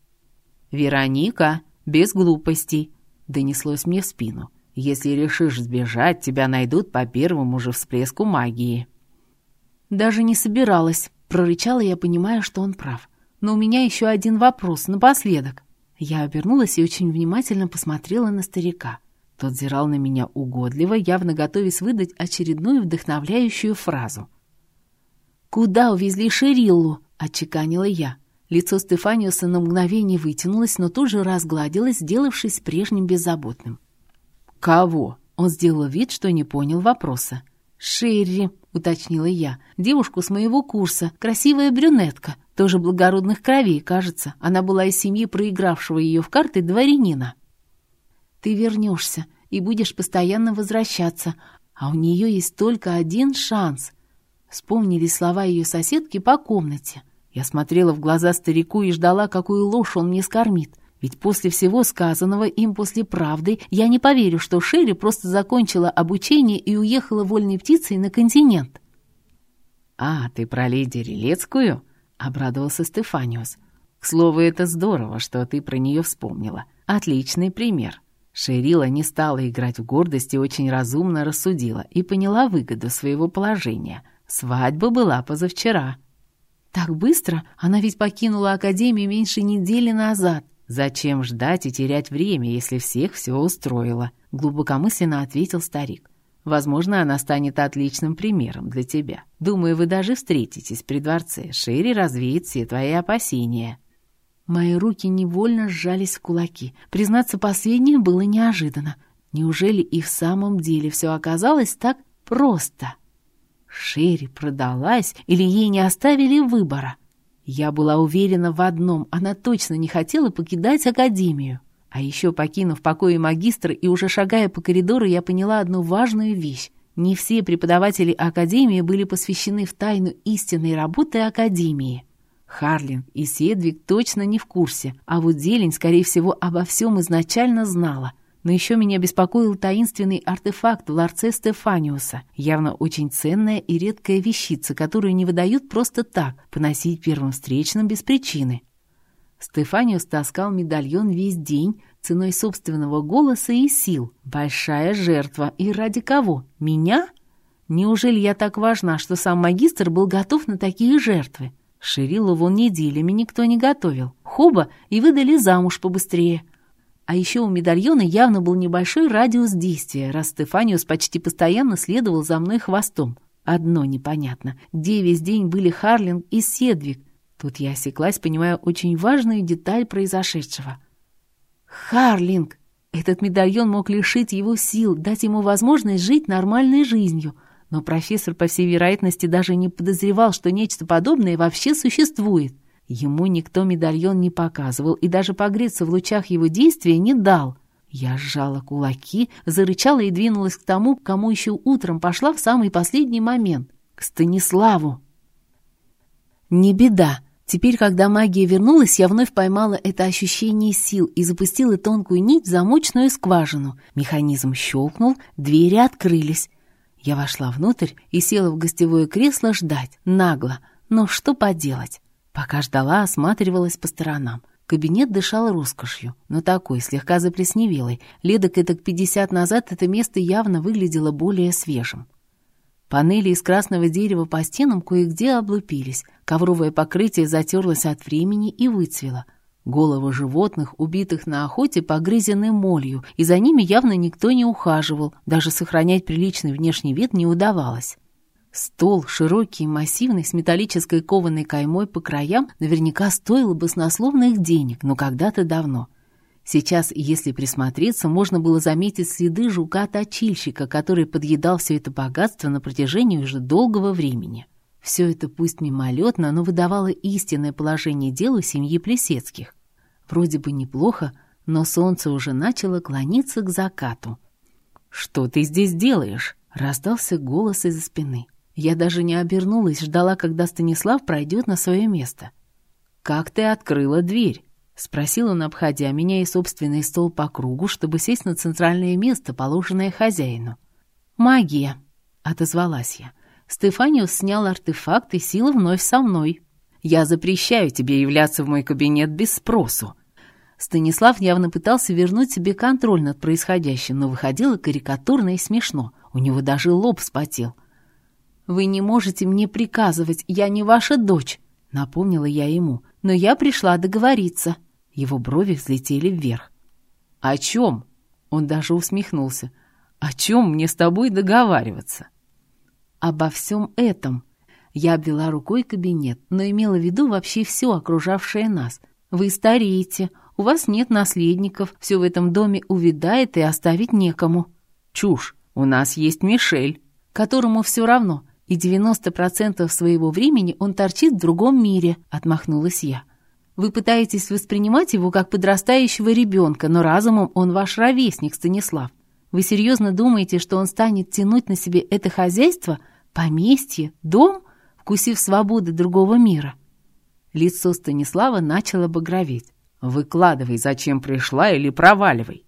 «Вероника, без глупостей», — донеслось мне в спину. «Если решишь сбежать, тебя найдут по первому же всплеску магии». «Даже не собиралась», — прорычала я, понимая, что он прав но у меня еще один вопрос напоследок». Я обернулась и очень внимательно посмотрела на старика. Тот зирал на меня угодливо, явно готовясь выдать очередную вдохновляющую фразу. «Куда увезли Шериллу?» — отчеканила я. Лицо Стефаниуса на мгновение вытянулось, но тут же разгладилось, сделавшись прежним беззаботным. «Кого?» — он сделал вид, что не понял вопроса. «Шерри», — уточнила я, — «девушку с моего курса, красивая брюнетка, тоже благородных кровей, кажется. Она была из семьи проигравшего ее в карты дворянина. Ты вернешься и будешь постоянно возвращаться, а у нее есть только один шанс. Вспомнили слова ее соседки по комнате. Я смотрела в глаза старику и ждала, какую ложь он мне скормит. Ведь после всего сказанного им после правды я не поверю, что Шерри просто закончила обучение и уехала вольной птицей на континент. «А, ты про леди Релецкую?» — обрадовался Стефаниус. «К слову, это здорово, что ты про нее вспомнила. Отличный пример». Шерила не стала играть в гордость и очень разумно рассудила и поняла выгоду своего положения. Свадьба была позавчера. «Так быстро? Она ведь покинула Академию меньше недели назад». «Зачем ждать и терять время, если всех все устроило?» — глубокомысленно ответил старик. Возможно, она станет отличным примером для тебя. Думаю, вы даже встретитесь при дворце. Шире развеет все твои опасения». Мои руки невольно сжались в кулаки. Признаться, последнее было неожиданно. Неужели и в самом деле все оказалось так просто? Шерри продалась или ей не оставили выбора? Я была уверена в одном, она точно не хотела покидать Академию. А еще, покинув покои магистра и уже шагая по коридору, я поняла одну важную вещь. Не все преподаватели Академии были посвящены в тайну истинной работы Академии. Харлин и Седвик точно не в курсе, а вот Зелень, скорее всего, обо всем изначально знала. Но еще меня беспокоил таинственный артефакт в ларце Стефаниуса, явно очень ценная и редкая вещица, которую не выдают просто так, поносить первым встречным без причины. Стефаниус таскал медальон весь день ценой собственного голоса и сил. Большая жертва. И ради кого? Меня? Неужели я так важна, что сам магистр был готов на такие жертвы? Ширилову неделями никто не готовил. Хоба и выдали замуж побыстрее. А еще у медальона явно был небольшой радиус действия, раз Стефаниус почти постоянно следовал за мной хвостом. Одно непонятно, где весь день были Харлинг и Седвик, Тут я осеклась, понимая очень важную деталь произошедшего. «Харлинг! Этот медальон мог лишить его сил, дать ему возможность жить нормальной жизнью. Но профессор, по всей вероятности, даже не подозревал, что нечто подобное вообще существует. Ему никто медальон не показывал и даже погреться в лучах его действия не дал. Я сжала кулаки, зарычала и двинулась к тому, кому еще утром пошла в самый последний момент — к Станиславу. Не беда. Теперь, когда магия вернулась, я вновь поймала это ощущение сил и запустила тонкую нить в замочную скважину. Механизм щелкнул, двери открылись. Я вошла внутрь и села в гостевое кресло ждать, нагло. Но что поделать? Пока ждала, осматривалась по сторонам. Кабинет дышал роскошью, но такой, слегка заплесневелой. Ледок это к пятьдесят назад это место явно выглядело более свежим. Панели из красного дерева по стенам кое-где облупились, ковровое покрытие затерлось от времени и выцвело. Головы животных, убитых на охоте, погрызены молью, и за ними явно никто не ухаживал, даже сохранять приличный внешний вид не удавалось. Стол, широкий массивный, с металлической кованой каймой по краям, наверняка стоил баснословных денег, но когда-то давно. Сейчас, если присмотреться, можно было заметить следы жука-точильщика, который подъедал все это богатство на протяжении уже долгого времени. Все это пусть мимолетно, но выдавало истинное положение дела семьи Плесецких. Вроде бы неплохо, но солнце уже начало клониться к закату. «Что ты здесь делаешь?» — раздался голос из-за спины. Я даже не обернулась, ждала, когда Станислав пройдет на свое место. «Как ты открыла дверь?» — спросил он, обходя меня и собственный стол по кругу, чтобы сесть на центральное место, положенное хозяину. «Магия», — отозвалась я. Стефаниус снял артефакт, и сила вновь со мной. «Я запрещаю тебе являться в мой кабинет без спросу». Станислав явно пытался вернуть себе контроль над происходящим, но выходило карикатурно и смешно. У него даже лоб вспотел. «Вы не можете мне приказывать, я не ваша дочь», — напомнила я ему. «Но я пришла договориться». Его брови взлетели вверх. «О чем?» Он даже усмехнулся. «О чем мне с тобой договариваться?» «Обо всем этом». Я обвела рукой кабинет, но имела в виду вообще все окружавшее нас. «Вы стареете, у вас нет наследников, все в этом доме увядает и оставить некому». «Чушь, у нас есть Мишель, которому все равно, и 90% своего времени он торчит в другом мире», — отмахнулась я. Вы пытаетесь воспринимать его как подрастающего ребенка, но разумом он ваш ровесник, Станислав. Вы серьезно думаете, что он станет тянуть на себе это хозяйство, поместье, дом, вкусив свободы другого мира?» Лицо Станислава начало багроветь. «Выкладывай, зачем пришла, или проваливай».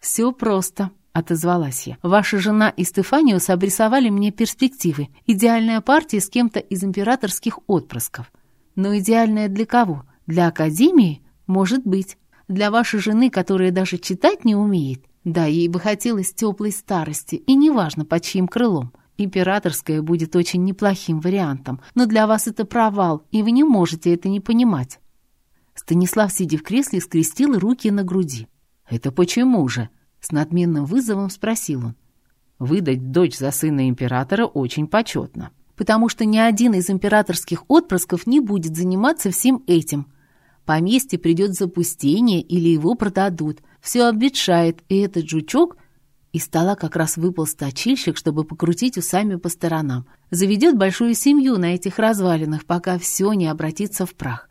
«Все просто», — отозвалась я. «Ваша жена и Стефаниус обрисовали мне перспективы. Идеальная партия с кем-то из императорских отпрысков. Но идеальная для кого? Для Академии? Может быть. Для вашей жены, которая даже читать не умеет? Да, ей бы хотелось теплой старости, и неважно, под чьим крылом. Императорская будет очень неплохим вариантом, но для вас это провал, и вы не можете это не понимать. Станислав, сидя в кресле, скрестил руки на груди. «Это почему же?» — с надменным вызовом спросил он. «Выдать дочь за сына императора очень почетно» потому что ни один из императорских отпрысков не будет заниматься всем этим. Поместье придет запустение или его продадут. Все обветшает, и этот жучок... Из стола как раз выпал сточильщик, чтобы покрутить усами по сторонам. Заведет большую семью на этих развалинах, пока все не обратится в прах.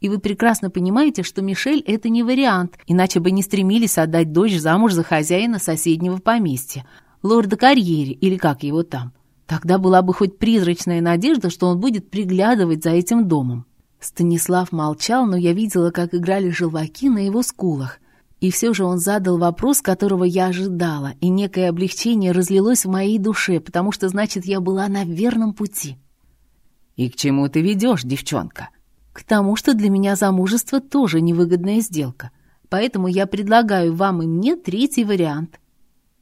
И вы прекрасно понимаете, что Мишель — это не вариант, иначе бы не стремились отдать дочь замуж за хозяина соседнего поместья, лорда Карьери или как его там. Тогда была бы хоть призрачная надежда, что он будет приглядывать за этим домом. Станислав молчал, но я видела, как играли желваки на его скулах. И все же он задал вопрос, которого я ожидала, и некое облегчение разлилось в моей душе, потому что, значит, я была на верном пути. «И к чему ты ведешь, девчонка?» «К тому, что для меня замужество тоже невыгодная сделка. Поэтому я предлагаю вам и мне третий вариант».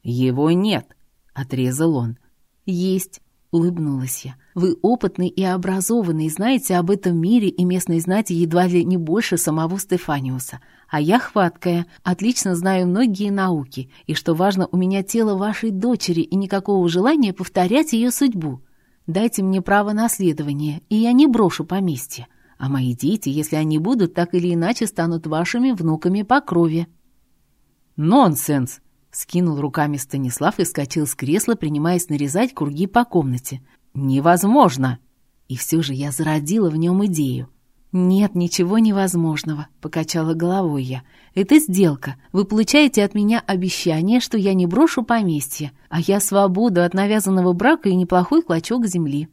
«Его нет», — отрезал он. «Есть», — улыбнулась я. «Вы опытный и образованный, знаете об этом мире и местной знати едва ли не больше самого Стефаниуса. А я хваткая, отлично знаю многие науки, и, что важно, у меня тело вашей дочери и никакого желания повторять ее судьбу. Дайте мне право наследования, и я не брошу поместье. А мои дети, если они будут, так или иначе станут вашими внуками по крови». «Нонсенс!» — скинул руками Станислав и скачал с кресла, принимаясь нарезать круги по комнате. «Невозможно!» И все же я зародила в нем идею. «Нет, ничего невозможного», — покачала головой я. «Это сделка. Вы получаете от меня обещание, что я не брошу поместье, а я свободу от навязанного брака и неплохой клочок земли».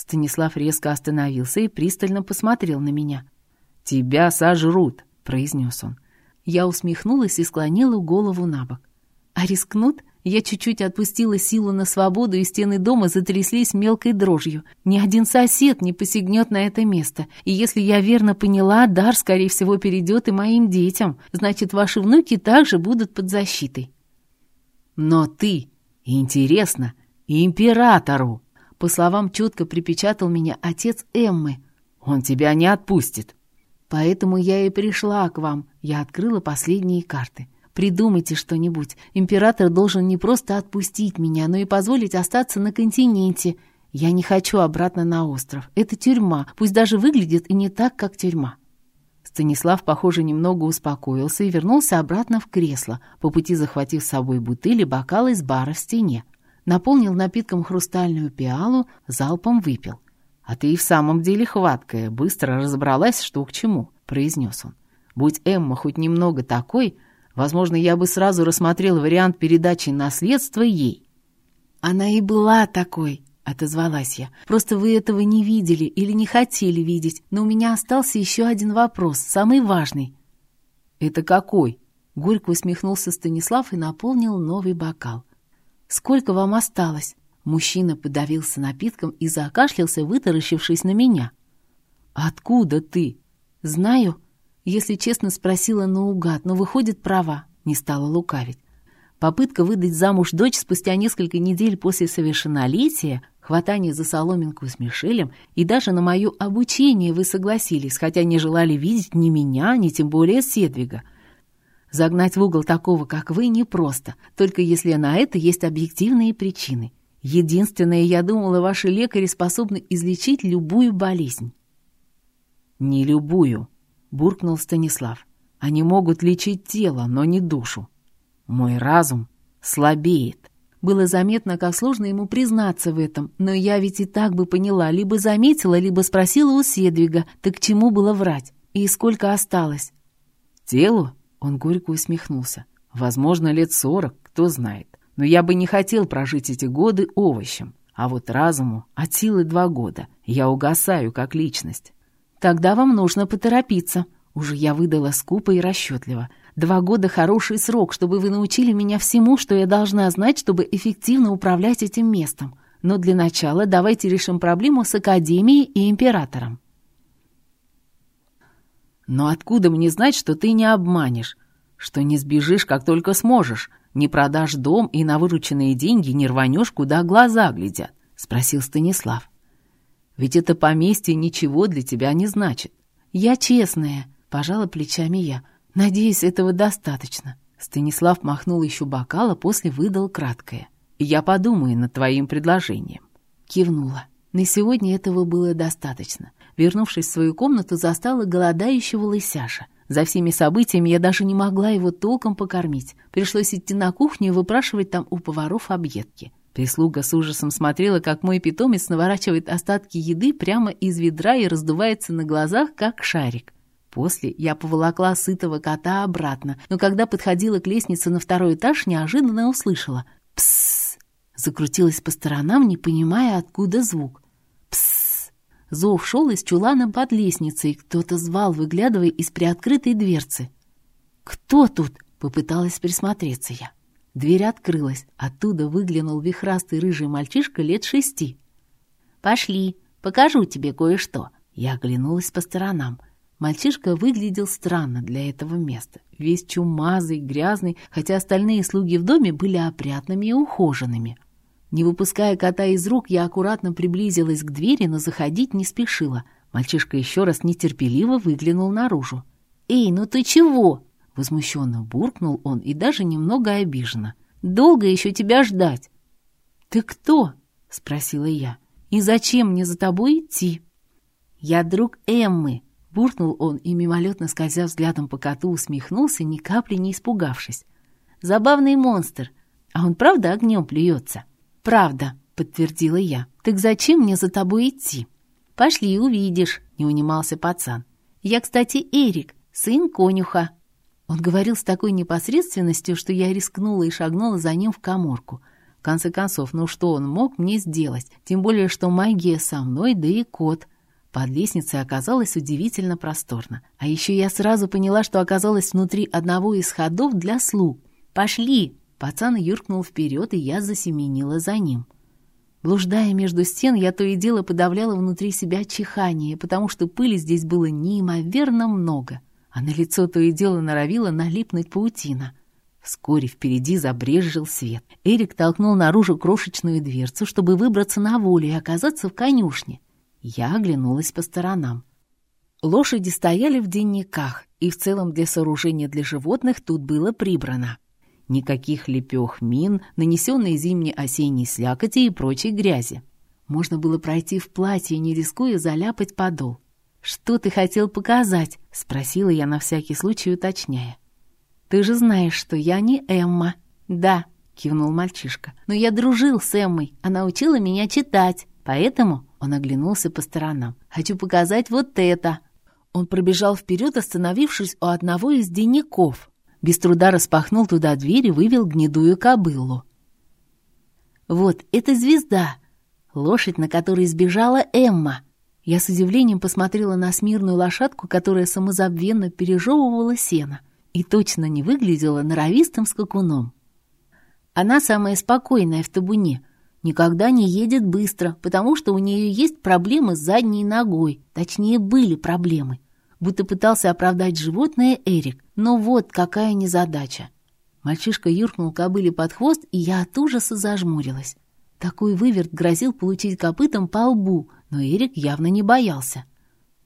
Станислав резко остановился и пристально посмотрел на меня. «Тебя сожрут», — произнес он. Я усмехнулась и склонила голову на бок. «А рискнут?» Я чуть-чуть отпустила силу на свободу, и стены дома затряслись мелкой дрожью. Ни один сосед не посягнет на это место. И если я верно поняла, дар, скорее всего, перейдет и моим детям. Значит, ваши внуки также будут под защитой. Но ты, интересно, императору, по словам четко припечатал меня отец Эммы. Он тебя не отпустит. Поэтому я и пришла к вам. Я открыла последние карты. Придумайте что-нибудь. Император должен не просто отпустить меня, но и позволить остаться на континенте. Я не хочу обратно на остров. Это тюрьма, пусть даже выглядит и не так, как тюрьма». Станислав, похоже, немного успокоился и вернулся обратно в кресло, по пути захватив с собой бутыль и бокал из бара в стене. Наполнил напитком хрустальную пиалу, залпом выпил. «А ты и в самом деле хваткая, быстро разобралась, что к чему», — произнес он. «Будь Эмма хоть немного такой, Возможно, я бы сразу рассмотрел вариант передачи наследства ей. «Она и была такой», — отозвалась я. «Просто вы этого не видели или не хотели видеть, но у меня остался еще один вопрос, самый важный». «Это какой?» — горько усмехнулся Станислав и наполнил новый бокал. «Сколько вам осталось?» Мужчина подавился напитком и закашлялся, вытаращившись на меня. «Откуда ты?» «Знаю», если честно, спросила наугад, но выходит права, не стала лукавить. Попытка выдать замуж дочь спустя несколько недель после совершеннолетия, хватание за соломинку с Мишелем и даже на мое обучение вы согласились, хотя не желали видеть ни меня, ни тем более Седвига. Загнать в угол такого, как вы, непросто, только если на это есть объективные причины. Единственное, я думала, ваши лекари способны излечить любую болезнь. Не любую, — буркнул Станислав. «Они могут лечить тело, но не душу. Мой разум слабеет». Было заметно, как сложно ему признаться в этом, но я ведь и так бы поняла, либо заметила, либо спросила у Седвига, так чему было врать, и сколько осталось. «Телу?» — он горько усмехнулся. «Возможно, лет сорок, кто знает. Но я бы не хотел прожить эти годы овощем. А вот разуму от силы два года. Я угасаю как личность. Тогда вам нужно поторопиться. Уже я выдала скупо и расчетливо. Два года — хороший срок, чтобы вы научили меня всему, что я должна знать, чтобы эффективно управлять этим местом. Но для начала давайте решим проблему с Академией и Императором. Но откуда мне знать, что ты не обманешь? Что не сбежишь, как только сможешь? Не продашь дом и на вырученные деньги не рванешь, куда глаза глядят? Спросил Станислав. Ведь это поместье ничего для тебя не значит. Я честная, пожала плечами я. Надеюсь, этого достаточно. Станислав махнул еще бокала, после выдал краткое. Я подумаю над твоим предложением. Кивнула. На сегодня этого было достаточно. Вернувшись в свою комнату, застала голодающего лысяша. За всеми событиями я даже не могла его толком покормить. Пришлось идти на кухню и выпрашивать там у поваров объедки. Прислуга с ужасом смотрела, как мой питомец наворачивает остатки еды прямо из ведра и раздувается на глазах, как шарик. После я поволокла сытого кота обратно, но когда подходила к лестнице на второй этаж, неожиданно услышала «Псс!» Закрутилась по сторонам, не понимая, откуда звук. «Псс!» Зов шел из чулана под лестницей, кто-то звал, выглядывая из приоткрытой дверцы. «Кто тут?» — попыталась присмотреться я. Дверь открылась. Оттуда выглянул вихрастый рыжий мальчишка лет шести. «Пошли, покажу тебе кое-что». Я оглянулась по сторонам. Мальчишка выглядел странно для этого места. Весь чумазый, грязный, хотя остальные слуги в доме были опрятными и ухоженными. Не выпуская кота из рук, я аккуратно приблизилась к двери, но заходить не спешила. Мальчишка еще раз нетерпеливо выглянул наружу. «Эй, ну ты чего?» Возмущенно буркнул он и даже немного обиженно. «Долго еще тебя ждать?» «Ты кто?» — спросила я. «И зачем мне за тобой идти?» «Я друг Эммы», — буркнул он и, мимолетно скользя взглядом по коту, усмехнулся, ни капли не испугавшись. Забавный монстр. А он правда огнем плюется? Правда, подтвердила я. Так зачем мне за тобой идти? Пошли, увидишь, не унимался пацан. Я, кстати, Эрик, сын конюха. Он говорил с такой непосредственностью, что я рискнула и шагнула за ним в коморку. В конце концов, ну что он мог мне сделать? Тем более, что магия со мной, да и кот. Под лестницей оказалось удивительно просторно. А еще я сразу поняла, что оказалась внутри одного из ходов для слуг. «Пошли!» Пацан юркнул вперед, и я засеменила за ним. Блуждая между стен, я то и дело подавляла внутри себя чихание, потому что пыли здесь было неимоверно много, а на лицо то и дело норовила налипнуть паутина. Вскоре впереди забрезжил свет. Эрик толкнул наружу крошечную дверцу, чтобы выбраться на волю и оказаться в конюшне. Я оглянулась по сторонам. Лошади стояли в денниках, и в целом для сооружения для животных тут было прибрано. Никаких лепех мин, нанесенной зимней осенней слякоти и прочей грязи. Можно было пройти в платье, не рискуя заляпать подол. «Что ты хотел показать?» — спросила я на всякий случай, уточняя. «Ты же знаешь, что я не Эмма». «Да», — кивнул мальчишка. «Но я дружил с Эммой, она учила меня читать, поэтому он оглянулся по сторонам. «Хочу показать вот это!» Он пробежал вперед, остановившись у одного из денников. Без труда распахнул туда дверь и вывел гнедую кобылу. «Вот, это звезда! Лошадь, на которой сбежала Эмма!» Я с удивлением посмотрела на смирную лошадку, которая самозабвенно пережевывала сено и точно не выглядела норовистым скакуном. Она самая спокойная в табуне, никогда не едет быстро, потому что у нее есть проблемы с задней ногой. Точнее, были проблемы. Будто пытался оправдать животное Эрик. Но вот какая незадача. Мальчишка юркнул кобыле под хвост, и я от ужаса зажмурилась. Такой выверт грозил получить копытом по лбу, но Эрик явно не боялся.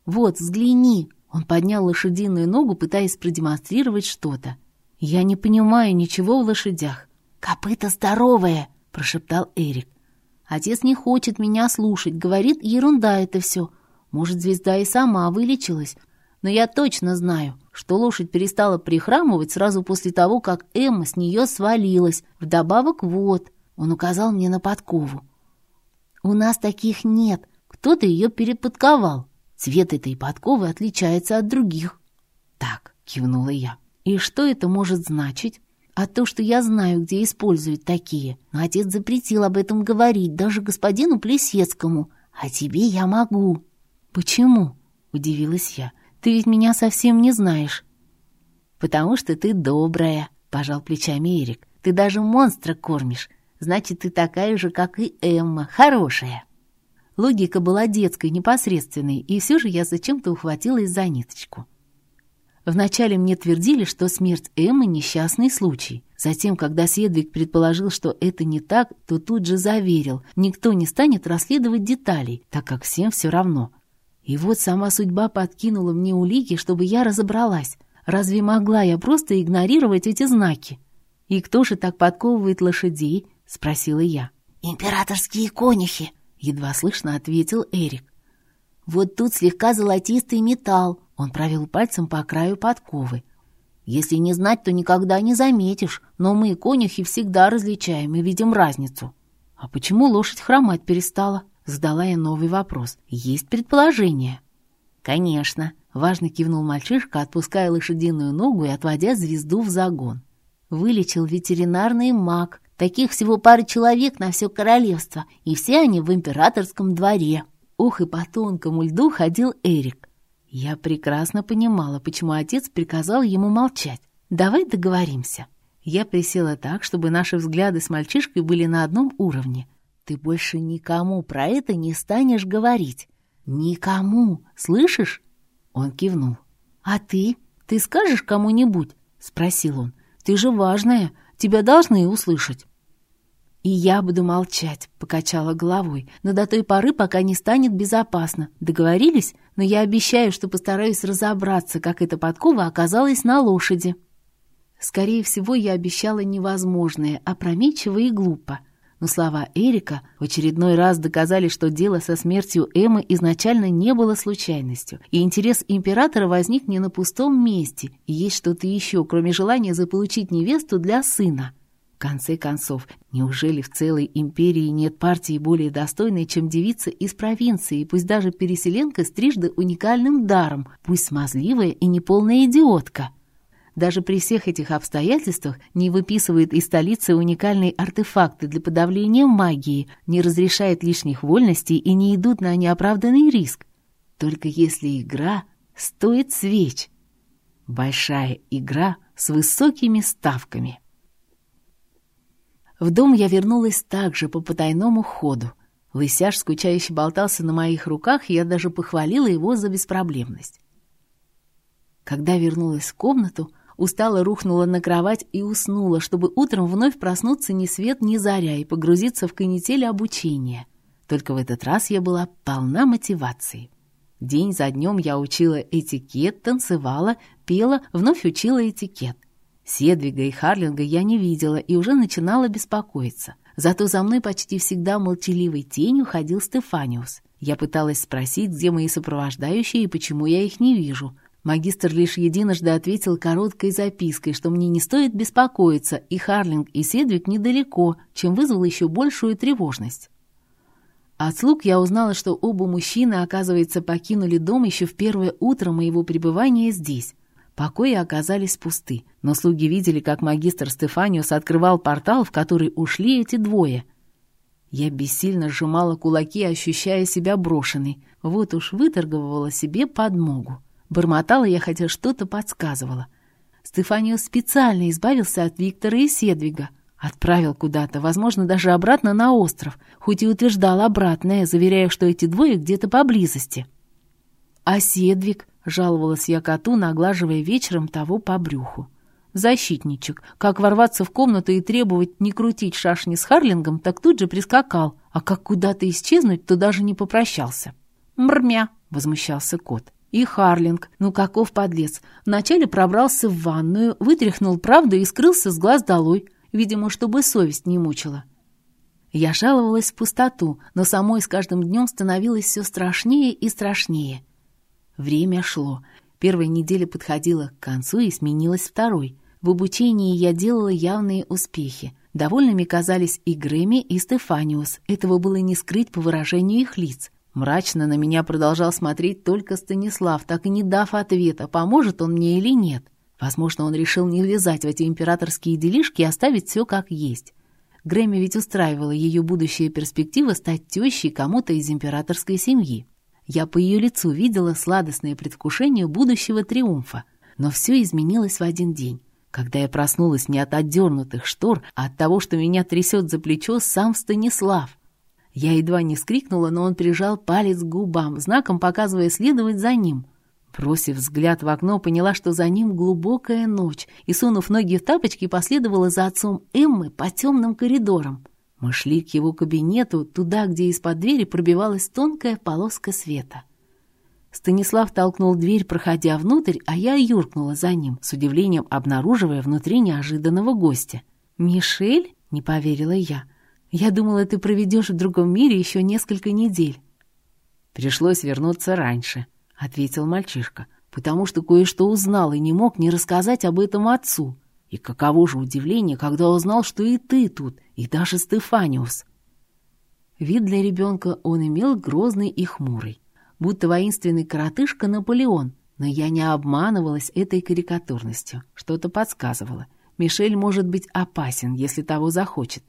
«Вот, взгляни!» Он поднял лошадиную ногу, пытаясь продемонстрировать что-то. «Я не понимаю ничего в лошадях». «Копыта здоровая!» прошептал Эрик. «Отец не хочет меня слушать, говорит, ерунда это все. Может, звезда и сама вылечилась. Но я точно знаю, что лошадь перестала прихрамывать сразу после того, как Эмма с нее свалилась. Вдобавок вот, он указал мне на подкову. У нас таких нет, кто-то ее переподковал. Цвет этой подковы отличается от других. Так, кивнула я. И что это может значить? А то, что я знаю, где используют такие. Но отец запретил об этом говорить даже господину Плесецкому. А тебе я могу. Почему? Удивилась я. Ты ведь меня совсем не знаешь. Потому что ты добрая, пожал плечами Эрик. Ты даже монстра кормишь. Значит, ты такая же, как и Эмма, хорошая. Логика была детской, непосредственной, и все же я зачем-то ухватилась за ниточку. Вначале мне твердили, что смерть Эммы — несчастный случай. Затем, когда Седвик предположил, что это не так, то тут же заверил, никто не станет расследовать деталей, так как всем все равно. И вот сама судьба подкинула мне улики, чтобы я разобралась. Разве могла я просто игнорировать эти знаки? «И кто же так подковывает лошадей?» — спросила я. «Императорские конюхи», — едва слышно ответил Эрик. «Вот тут слегка золотистый металл, он провел пальцем по краю подковы. «Если не знать, то никогда не заметишь, но мы, конюхи, всегда различаем и видим разницу». «А почему лошадь хромать перестала?» Задала я новый вопрос. «Есть предположение?» «Конечно», — важно кивнул мальчишка, отпуская лошадиную ногу и отводя звезду в загон. «Вылечил ветеринарный маг. Таких всего пары человек на все королевство, и все они в императорском дворе». Ух, и по тонкому льду ходил Эрик. Я прекрасно понимала, почему отец приказал ему молчать. «Давай договоримся». Я присела так, чтобы наши взгляды с мальчишкой были на одном уровне. «Ты больше никому про это не станешь говорить. Никому, слышишь?» Он кивнул. «А ты? Ты скажешь кому-нибудь?» — спросил он. «Ты же важная, тебя должны услышать». «И я буду молчать», — покачала головой, «но до той поры, пока не станет безопасно. Договорились? Но я обещаю, что постараюсь разобраться, как эта подкова оказалась на лошади». Скорее всего, я обещала невозможное, опрометчиво и глупо. Но слова Эрика в очередной раз доказали, что дело со смертью Эммы изначально не было случайностью, и интерес императора возник не на пустом месте, и есть что-то еще, кроме желания заполучить невесту для сына. В конце концов, неужели в целой империи нет партии более достойной, чем девица из провинции, пусть даже переселенка с трижды уникальным даром, пусть смазливая и неполная идиотка? Даже при всех этих обстоятельствах не выписывает из столицы уникальные артефакты для подавления магии, не разрешает лишних вольностей и не идут на неоправданный риск. Только если игра стоит свеч. Большая игра с высокими ставками. В дом я вернулась также по потайному ходу. Лысяш скучающе болтался на моих руках, и я даже похвалила его за беспроблемность. Когда вернулась в комнату, Устало рухнула на кровать и уснула, чтобы утром вновь проснуться ни свет, ни заря и погрузиться в канитель обучения. Только в этот раз я была полна мотивации. День за днем я учила этикет, танцевала, пела, вновь учила этикет. Седвига и Харлинга я не видела и уже начинала беспокоиться. Зато за мной почти всегда молчаливой тенью ходил Стефаниус. Я пыталась спросить, где мои сопровождающие и почему я их не вижу. Магистр лишь единожды ответил короткой запиской, что мне не стоит беспокоиться, и Харлинг и Седвик недалеко, чем вызвал еще большую тревожность. От слуг я узнала, что оба мужчины, оказывается, покинули дом еще в первое утро моего пребывания здесь. Покои оказались пусты, но слуги видели, как магистр Стефаниус открывал портал, в который ушли эти двое. Я бессильно сжимала кулаки, ощущая себя брошенной. Вот уж выторговывала себе подмогу. Бормотала я, хотя что-то подсказывала. Стефанио специально избавился от Виктора и Седвига. Отправил куда-то, возможно, даже обратно на остров, хоть и утверждал обратное, заверяя, что эти двое где-то поблизости. «А Седвиг?» — жаловалась я коту, наглаживая вечером того по брюху. Защитничек, как ворваться в комнату и требовать не крутить шашни с Харлингом, так тут же прискакал, а как куда-то исчезнуть, то даже не попрощался. «Мрмя!» — возмущался кот. И Харлинг, ну каков подлец, вначале пробрался в ванную, вытряхнул правду и скрылся с глаз долой, видимо, чтобы совесть не мучила. Я жаловалась в пустоту, но самой с каждым днем становилось все страшнее и страшнее. Время шло. Первая неделя подходила к концу и сменилась второй. В обучении я делала явные успехи. Довольными казались и Грэмми, и Стефаниус. Этого было не скрыть по выражению их лиц. Мрачно на меня продолжал смотреть только Станислав, так и не дав ответа, поможет он мне или нет. Возможно, он решил не влезать в эти императорские делишки и оставить все как есть. Грэмми ведь устраивала ее будущая перспектива стать тещей кому-то из императорской семьи. Я по ее лицу видела сладостное предвкушение будущего триумфа. Но все изменилось в один день, когда я проснулась не от отдернутых штор, а от того, что меня трясет за плечо сам Станислав. Я едва не вскрикнула, но он прижал палец к губам, знаком показывая следовать за ним. Бросив взгляд в окно, поняла, что за ним глубокая ночь, и, сунув ноги в тапочки, последовала за отцом Эммы по темным коридорам. Мы шли к его кабинету, туда, где из-под двери пробивалась тонкая полоска света. Станислав толкнул дверь, проходя внутрь, а я юркнула за ним, с удивлением обнаруживая внутри неожиданного гостя. «Мишель?» — не поверила я. Я думала, ты проведешь в другом мире еще несколько недель». «Пришлось вернуться раньше», — ответил мальчишка, «потому что кое-что узнал и не мог не рассказать об этом отцу. И каково же удивление, когда узнал, что и ты тут, и даже Стефаниус». Вид для ребенка он имел грозный и хмурый, будто воинственный коротышка Наполеон, но я не обманывалась этой карикатурностью, что-то подсказывало. Мишель может быть опасен, если того захочет.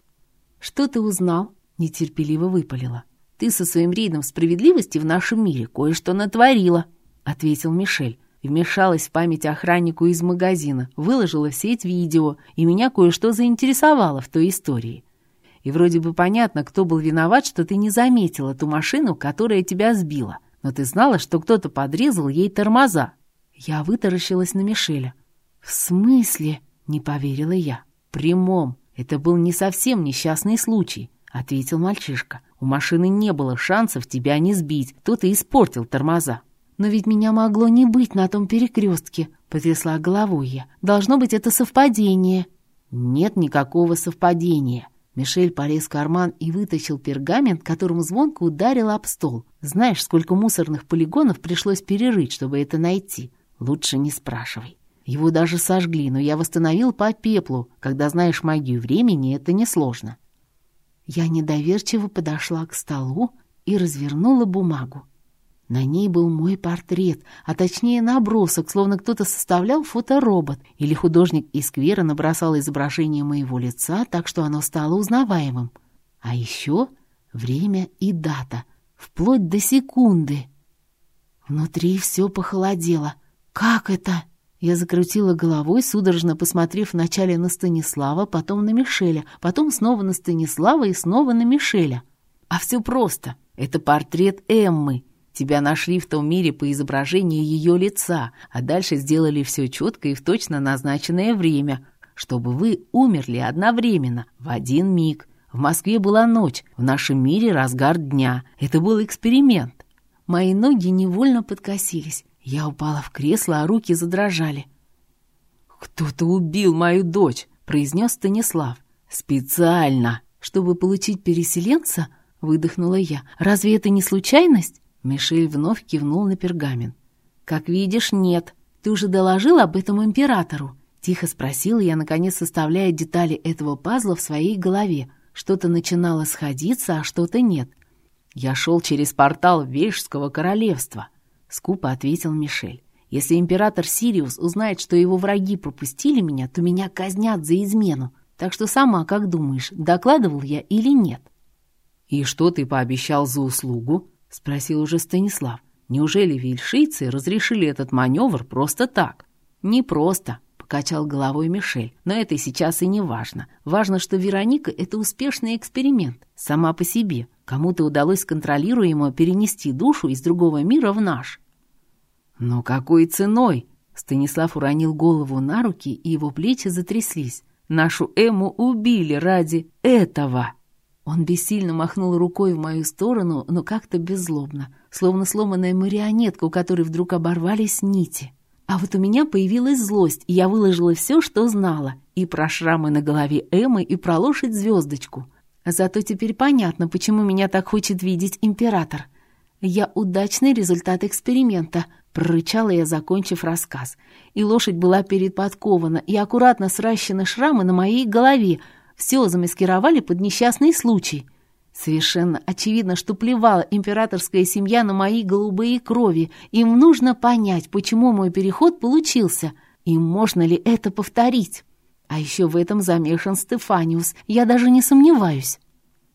«Что ты узнал?» — нетерпеливо выпалила. «Ты со своим рейдом справедливости в нашем мире кое-что натворила», — ответил Мишель. Вмешалась в память охраннику из магазина, выложила в сеть видео, и меня кое-что заинтересовало в той истории. И вроде бы понятно, кто был виноват, что ты не заметила ту машину, которая тебя сбила. Но ты знала, что кто-то подрезал ей тормоза. Я вытаращилась на Мишеля. «В смысле?» — не поверила я. «Прямом. «Это был не совсем несчастный случай», — ответил мальчишка. «У машины не было шансов тебя не сбить, кто-то испортил тормоза». «Но ведь меня могло не быть на том перекрестке», — потрясла головой я. «Должно быть, это совпадение». «Нет никакого совпадения. Мишель полез карман и вытащил пергамент, которым звонко ударил об стол. Знаешь, сколько мусорных полигонов пришлось перерыть, чтобы это найти? Лучше не спрашивай. Его даже сожгли, но я восстановил по пеплу. Когда знаешь магию времени, это несложно. Я недоверчиво подошла к столу и развернула бумагу. На ней был мой портрет, а точнее набросок, словно кто-то составлял фоторобот, или художник из сквера набросал изображение моего лица так, что оно стало узнаваемым. А еще время и дата, вплоть до секунды. Внутри все похолодело. «Как это?» Я закрутила головой, судорожно посмотрев вначале на Станислава, потом на Мишеля, потом снова на Станислава и снова на Мишеля. «А все просто. Это портрет Эммы, Тебя нашли в том мире по изображению ее лица, а дальше сделали все четко и в точно назначенное время, чтобы вы умерли одновременно, в один миг. В Москве была ночь, в нашем мире разгар дня. Это был эксперимент. Мои ноги невольно подкосились. Я упала в кресло, а руки задрожали. «Кто-то убил мою дочь», — произнес Станислав. «Специально». «Чтобы получить переселенца?» — выдохнула я. «Разве это не случайность?» Мишель вновь кивнул на пергамент. «Как видишь, нет. Ты уже доложил об этом императору?» Тихо спросила я, наконец составляя детали этого пазла в своей голове. Что-то начинало сходиться, а что-то нет. «Я шел через портал Вежского королевства», — скупо ответил Мишель. «Если император Сириус узнает, что его враги пропустили меня, то меня казнят за измену. Так что сама, как думаешь, докладывал я или нет?» «И что ты пообещал за услугу?» — спросил уже Станислав. «Неужели вильшийцы разрешили этот маневр просто так?» «Не просто», — покачал головой Мишель. «Но это сейчас и не важно. Важно, что Вероника — это успешный эксперимент. Сама по себе. Кому-то удалось контролируемо перенести душу из другого мира в наш». «Но какой ценой?» Станислав уронил голову на руки, и его плечи затряслись. «Нашу Эму убили ради этого!» Он бессильно махнул рукой в мою сторону, но как-то беззлобно, словно сломанная марионетка, у которой вдруг оборвались нити. А вот у меня появилась злость, и я выложила все, что знала, и про шрамы на голове Эммы, и про лошадь-звездочку. Зато теперь понятно, почему меня так хочет видеть император. Я удачный результат эксперимента, прорычала я, закончив рассказ. И лошадь была переподкована, и аккуратно сращены шрамы на моей голове — все замаскировали под несчастный случай. Совершенно очевидно, что плевала императорская семья на мои голубые крови. Им нужно понять, почему мой переход получился, и можно ли это повторить. А еще в этом замешан Стефаниус, я даже не сомневаюсь.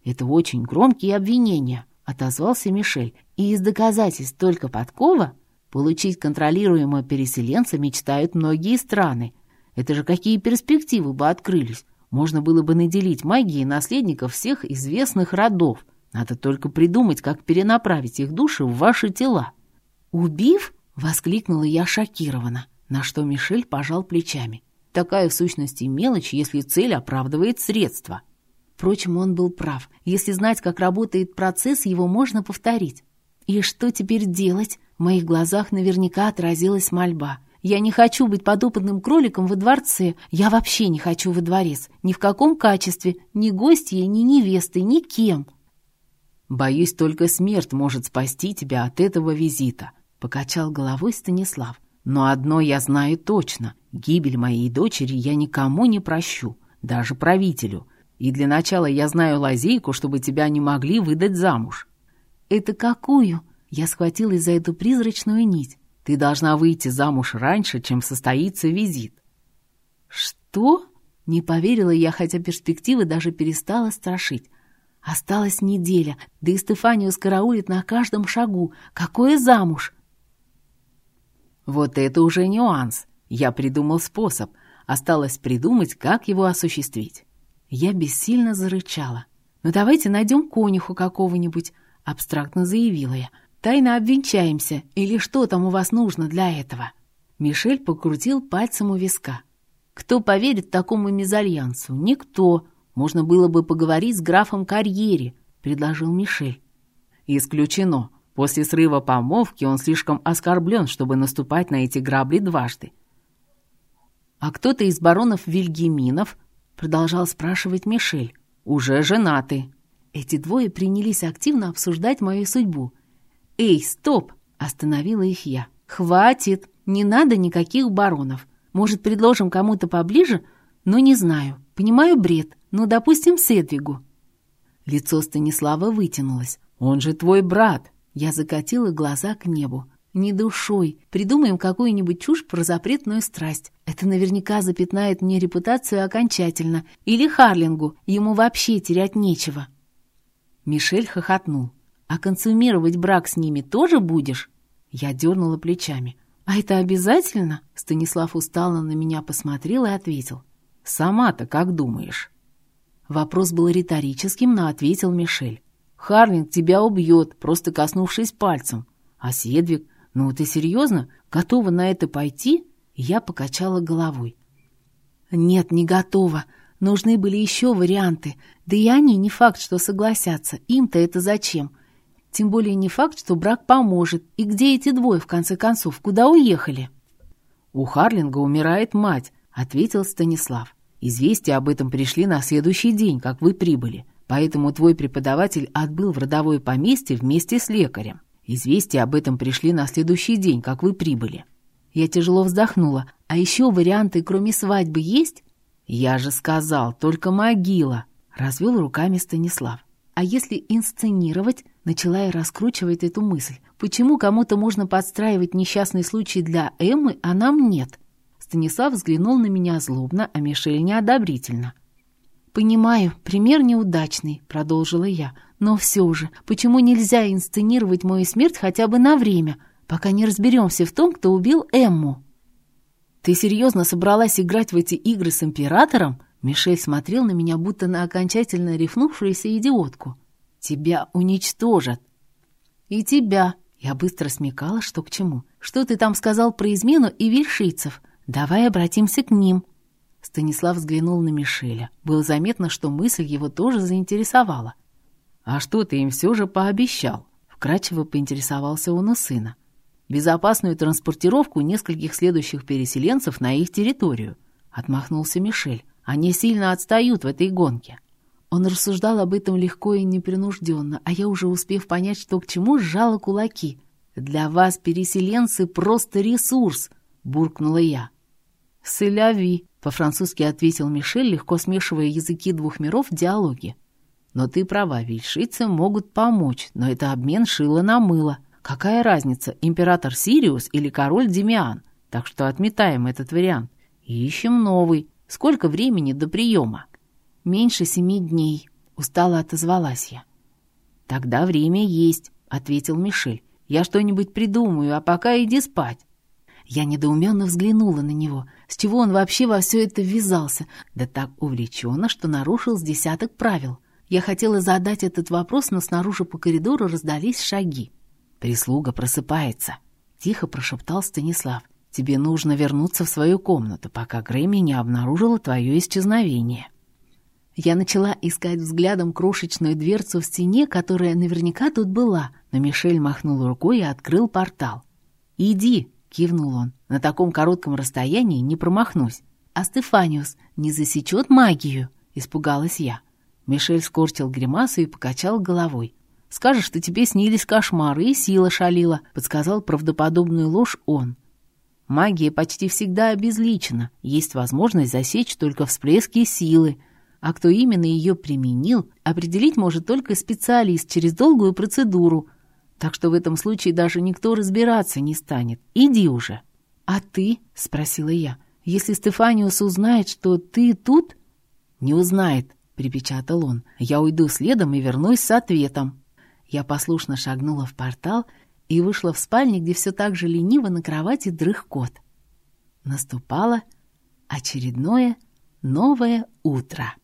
Это очень громкие обвинения, отозвался Мишель. И из доказательств только подкова получить контролируемого переселенца мечтают многие страны. Это же какие перспективы бы открылись можно было бы наделить магией наследников всех известных родов. Надо только придумать, как перенаправить их души в ваши тела. «Убив?» — воскликнула я шокированно, на что Мишель пожал плечами. Такая в сущности мелочь, если цель оправдывает средства. Впрочем, он был прав. Если знать, как работает процесс, его можно повторить. И что теперь делать? В моих глазах наверняка отразилась мольба — я не хочу быть подопытным кроликом во дворце. Я вообще не хочу во дворец. Ни в каком качестве. Ни гостьей, ни невестой, ни кем. Боюсь, только смерть может спасти тебя от этого визита, покачал головой Станислав. Но одно я знаю точно. Гибель моей дочери я никому не прощу, даже правителю. И для начала я знаю лазейку, чтобы тебя не могли выдать замуж. Это какую? Я схватилась за эту призрачную нить. Ты должна выйти замуж раньше, чем состоится визит». «Что?» — не поверила я, хотя перспективы даже перестала страшить. Осталась неделя, да и Стефанию скараулит на каждом шагу. Какое замуж? Вот это уже нюанс. Я придумал способ. Осталось придумать, как его осуществить. Я бессильно зарычала. «Ну давайте найдем конюху какого-нибудь», — абстрактно заявила я. Тайно обвенчаемся, или что там у вас нужно для этого?» Мишель покрутил пальцем у виска. «Кто поверит такому мезальянсу? Никто. Можно было бы поговорить с графом Карьери», — предложил Мишель. «Исключено. После срыва помолвки он слишком оскорблен, чтобы наступать на эти грабли дважды». «А кто-то из баронов Вильгеминов?» — продолжал спрашивать Мишель. уже женаты». Эти двое принялись активно обсуждать мою судьбу. «Эй, стоп!» — остановила их я. «Хватит! Не надо никаких баронов. Может, предложим кому-то поближе? Но не знаю. Понимаю бред. Ну, допустим, Седвигу». Лицо Станислава вытянулось. «Он же твой брат!» Я закатила глаза к небу. «Не душой. Придумаем какую-нибудь чушь про запретную страсть. Это наверняка запятнает мне репутацию окончательно. Или Харлингу. Ему вообще терять нечего». Мишель хохотнул. «А консумировать брак с ними тоже будешь?» Я дернула плечами. «А это обязательно?» Станислав устало на меня посмотрел и ответил. «Сама-то как думаешь?» Вопрос был риторическим, но ответил Мишель. «Харлинг тебя убьет, просто коснувшись пальцем. А Седвик, ну ты серьезно? Готова на это пойти?» Я покачала головой. «Нет, не готова. Нужны были еще варианты. Да и они не факт, что согласятся. Им-то это зачем? Тем более не факт, что брак поможет. И где эти двое, в конце концов? Куда уехали?» «У Харлинга умирает мать», — ответил Станислав. «Известия об этом пришли на следующий день, как вы прибыли. Поэтому твой преподаватель отбыл в родовое поместье вместе с лекарем. Известия об этом пришли на следующий день, как вы прибыли». Я тяжело вздохнула. «А еще варианты, кроме свадьбы, есть?» «Я же сказал, только могила», — развел руками Станислав. «А если инсценировать?» — начала я раскручивать эту мысль. «Почему кому-то можно подстраивать несчастный случай для Эммы, а нам нет?» Станислав взглянул на меня злобно, а Мишель неодобрительно. «Понимаю, пример неудачный», — продолжила я. «Но все же, почему нельзя инсценировать мою смерть хотя бы на время, пока не разберемся в том, кто убил Эмму?» «Ты серьезно собралась играть в эти игры с императором?» Мишель смотрел на меня, будто на окончательно рехнувшуюся идиотку. «Тебя уничтожат!» «И тебя!» Я быстро смекала, что к чему. «Что ты там сказал про измену и вельшийцев? Давай обратимся к ним!» Станислав взглянул на Мишеля. Было заметно, что мысль его тоже заинтересовала. «А что ты им все же пообещал?» Вкратчиво поинтересовался он у сына безопасную транспортировку нескольких следующих переселенцев на их территорию. Отмахнулся Мишель. Они сильно отстают в этой гонке. Он рассуждал об этом легко и непринужденно, а я уже успев понять, что к чему, сжала кулаки. «Для вас, переселенцы, просто ресурс!» — буркнула я. «Сэляви!» — по-французски ответил Мишель, легко смешивая языки двух миров в диалоге. «Но ты права, вельшицы могут помочь, но это обмен шила на мыло. Какая разница, император Сириус или король Демиан? Так что отметаем этот вариант. И ищем новый. Сколько времени до приема? Меньше семи дней. Устало отозвалась я. Тогда время есть, ответил Мишель. Я что-нибудь придумаю, а пока иди спать. Я недоуменно взглянула на него. С чего он вообще во все это ввязался? Да так увлеченно, что нарушил с десяток правил. Я хотела задать этот вопрос, но снаружи по коридору раздались шаги. «Прислуга просыпается», — тихо прошептал Станислав. «Тебе нужно вернуться в свою комнату, пока Грэмми не обнаружила твое исчезновение». Я начала искать взглядом крошечную дверцу в стене, которая наверняка тут была, но Мишель махнул рукой и открыл портал. «Иди», — кивнул он, — «на таком коротком расстоянии не промахнусь». «А Стефаниус не засечет магию?» — испугалась я. Мишель скорчил гримасу и покачал головой. Скажешь, что тебе снились кошмары, и сила шалила», — подсказал правдоподобную ложь он. Магия почти всегда обезличена, есть возможность засечь только всплески силы, а кто именно ее применил, определить может только специалист через долгую процедуру, так что в этом случае даже никто разбираться не станет. Иди уже. «А ты?» — спросила я. «Если Стефаниус узнает, что ты тут...» «Не узнает», — припечатал он. «Я уйду следом и вернусь с ответом». Я послушно шагнула в портал и вышла в спальне, где все так же лениво на кровати дрых кот. Наступало очередное новое утро.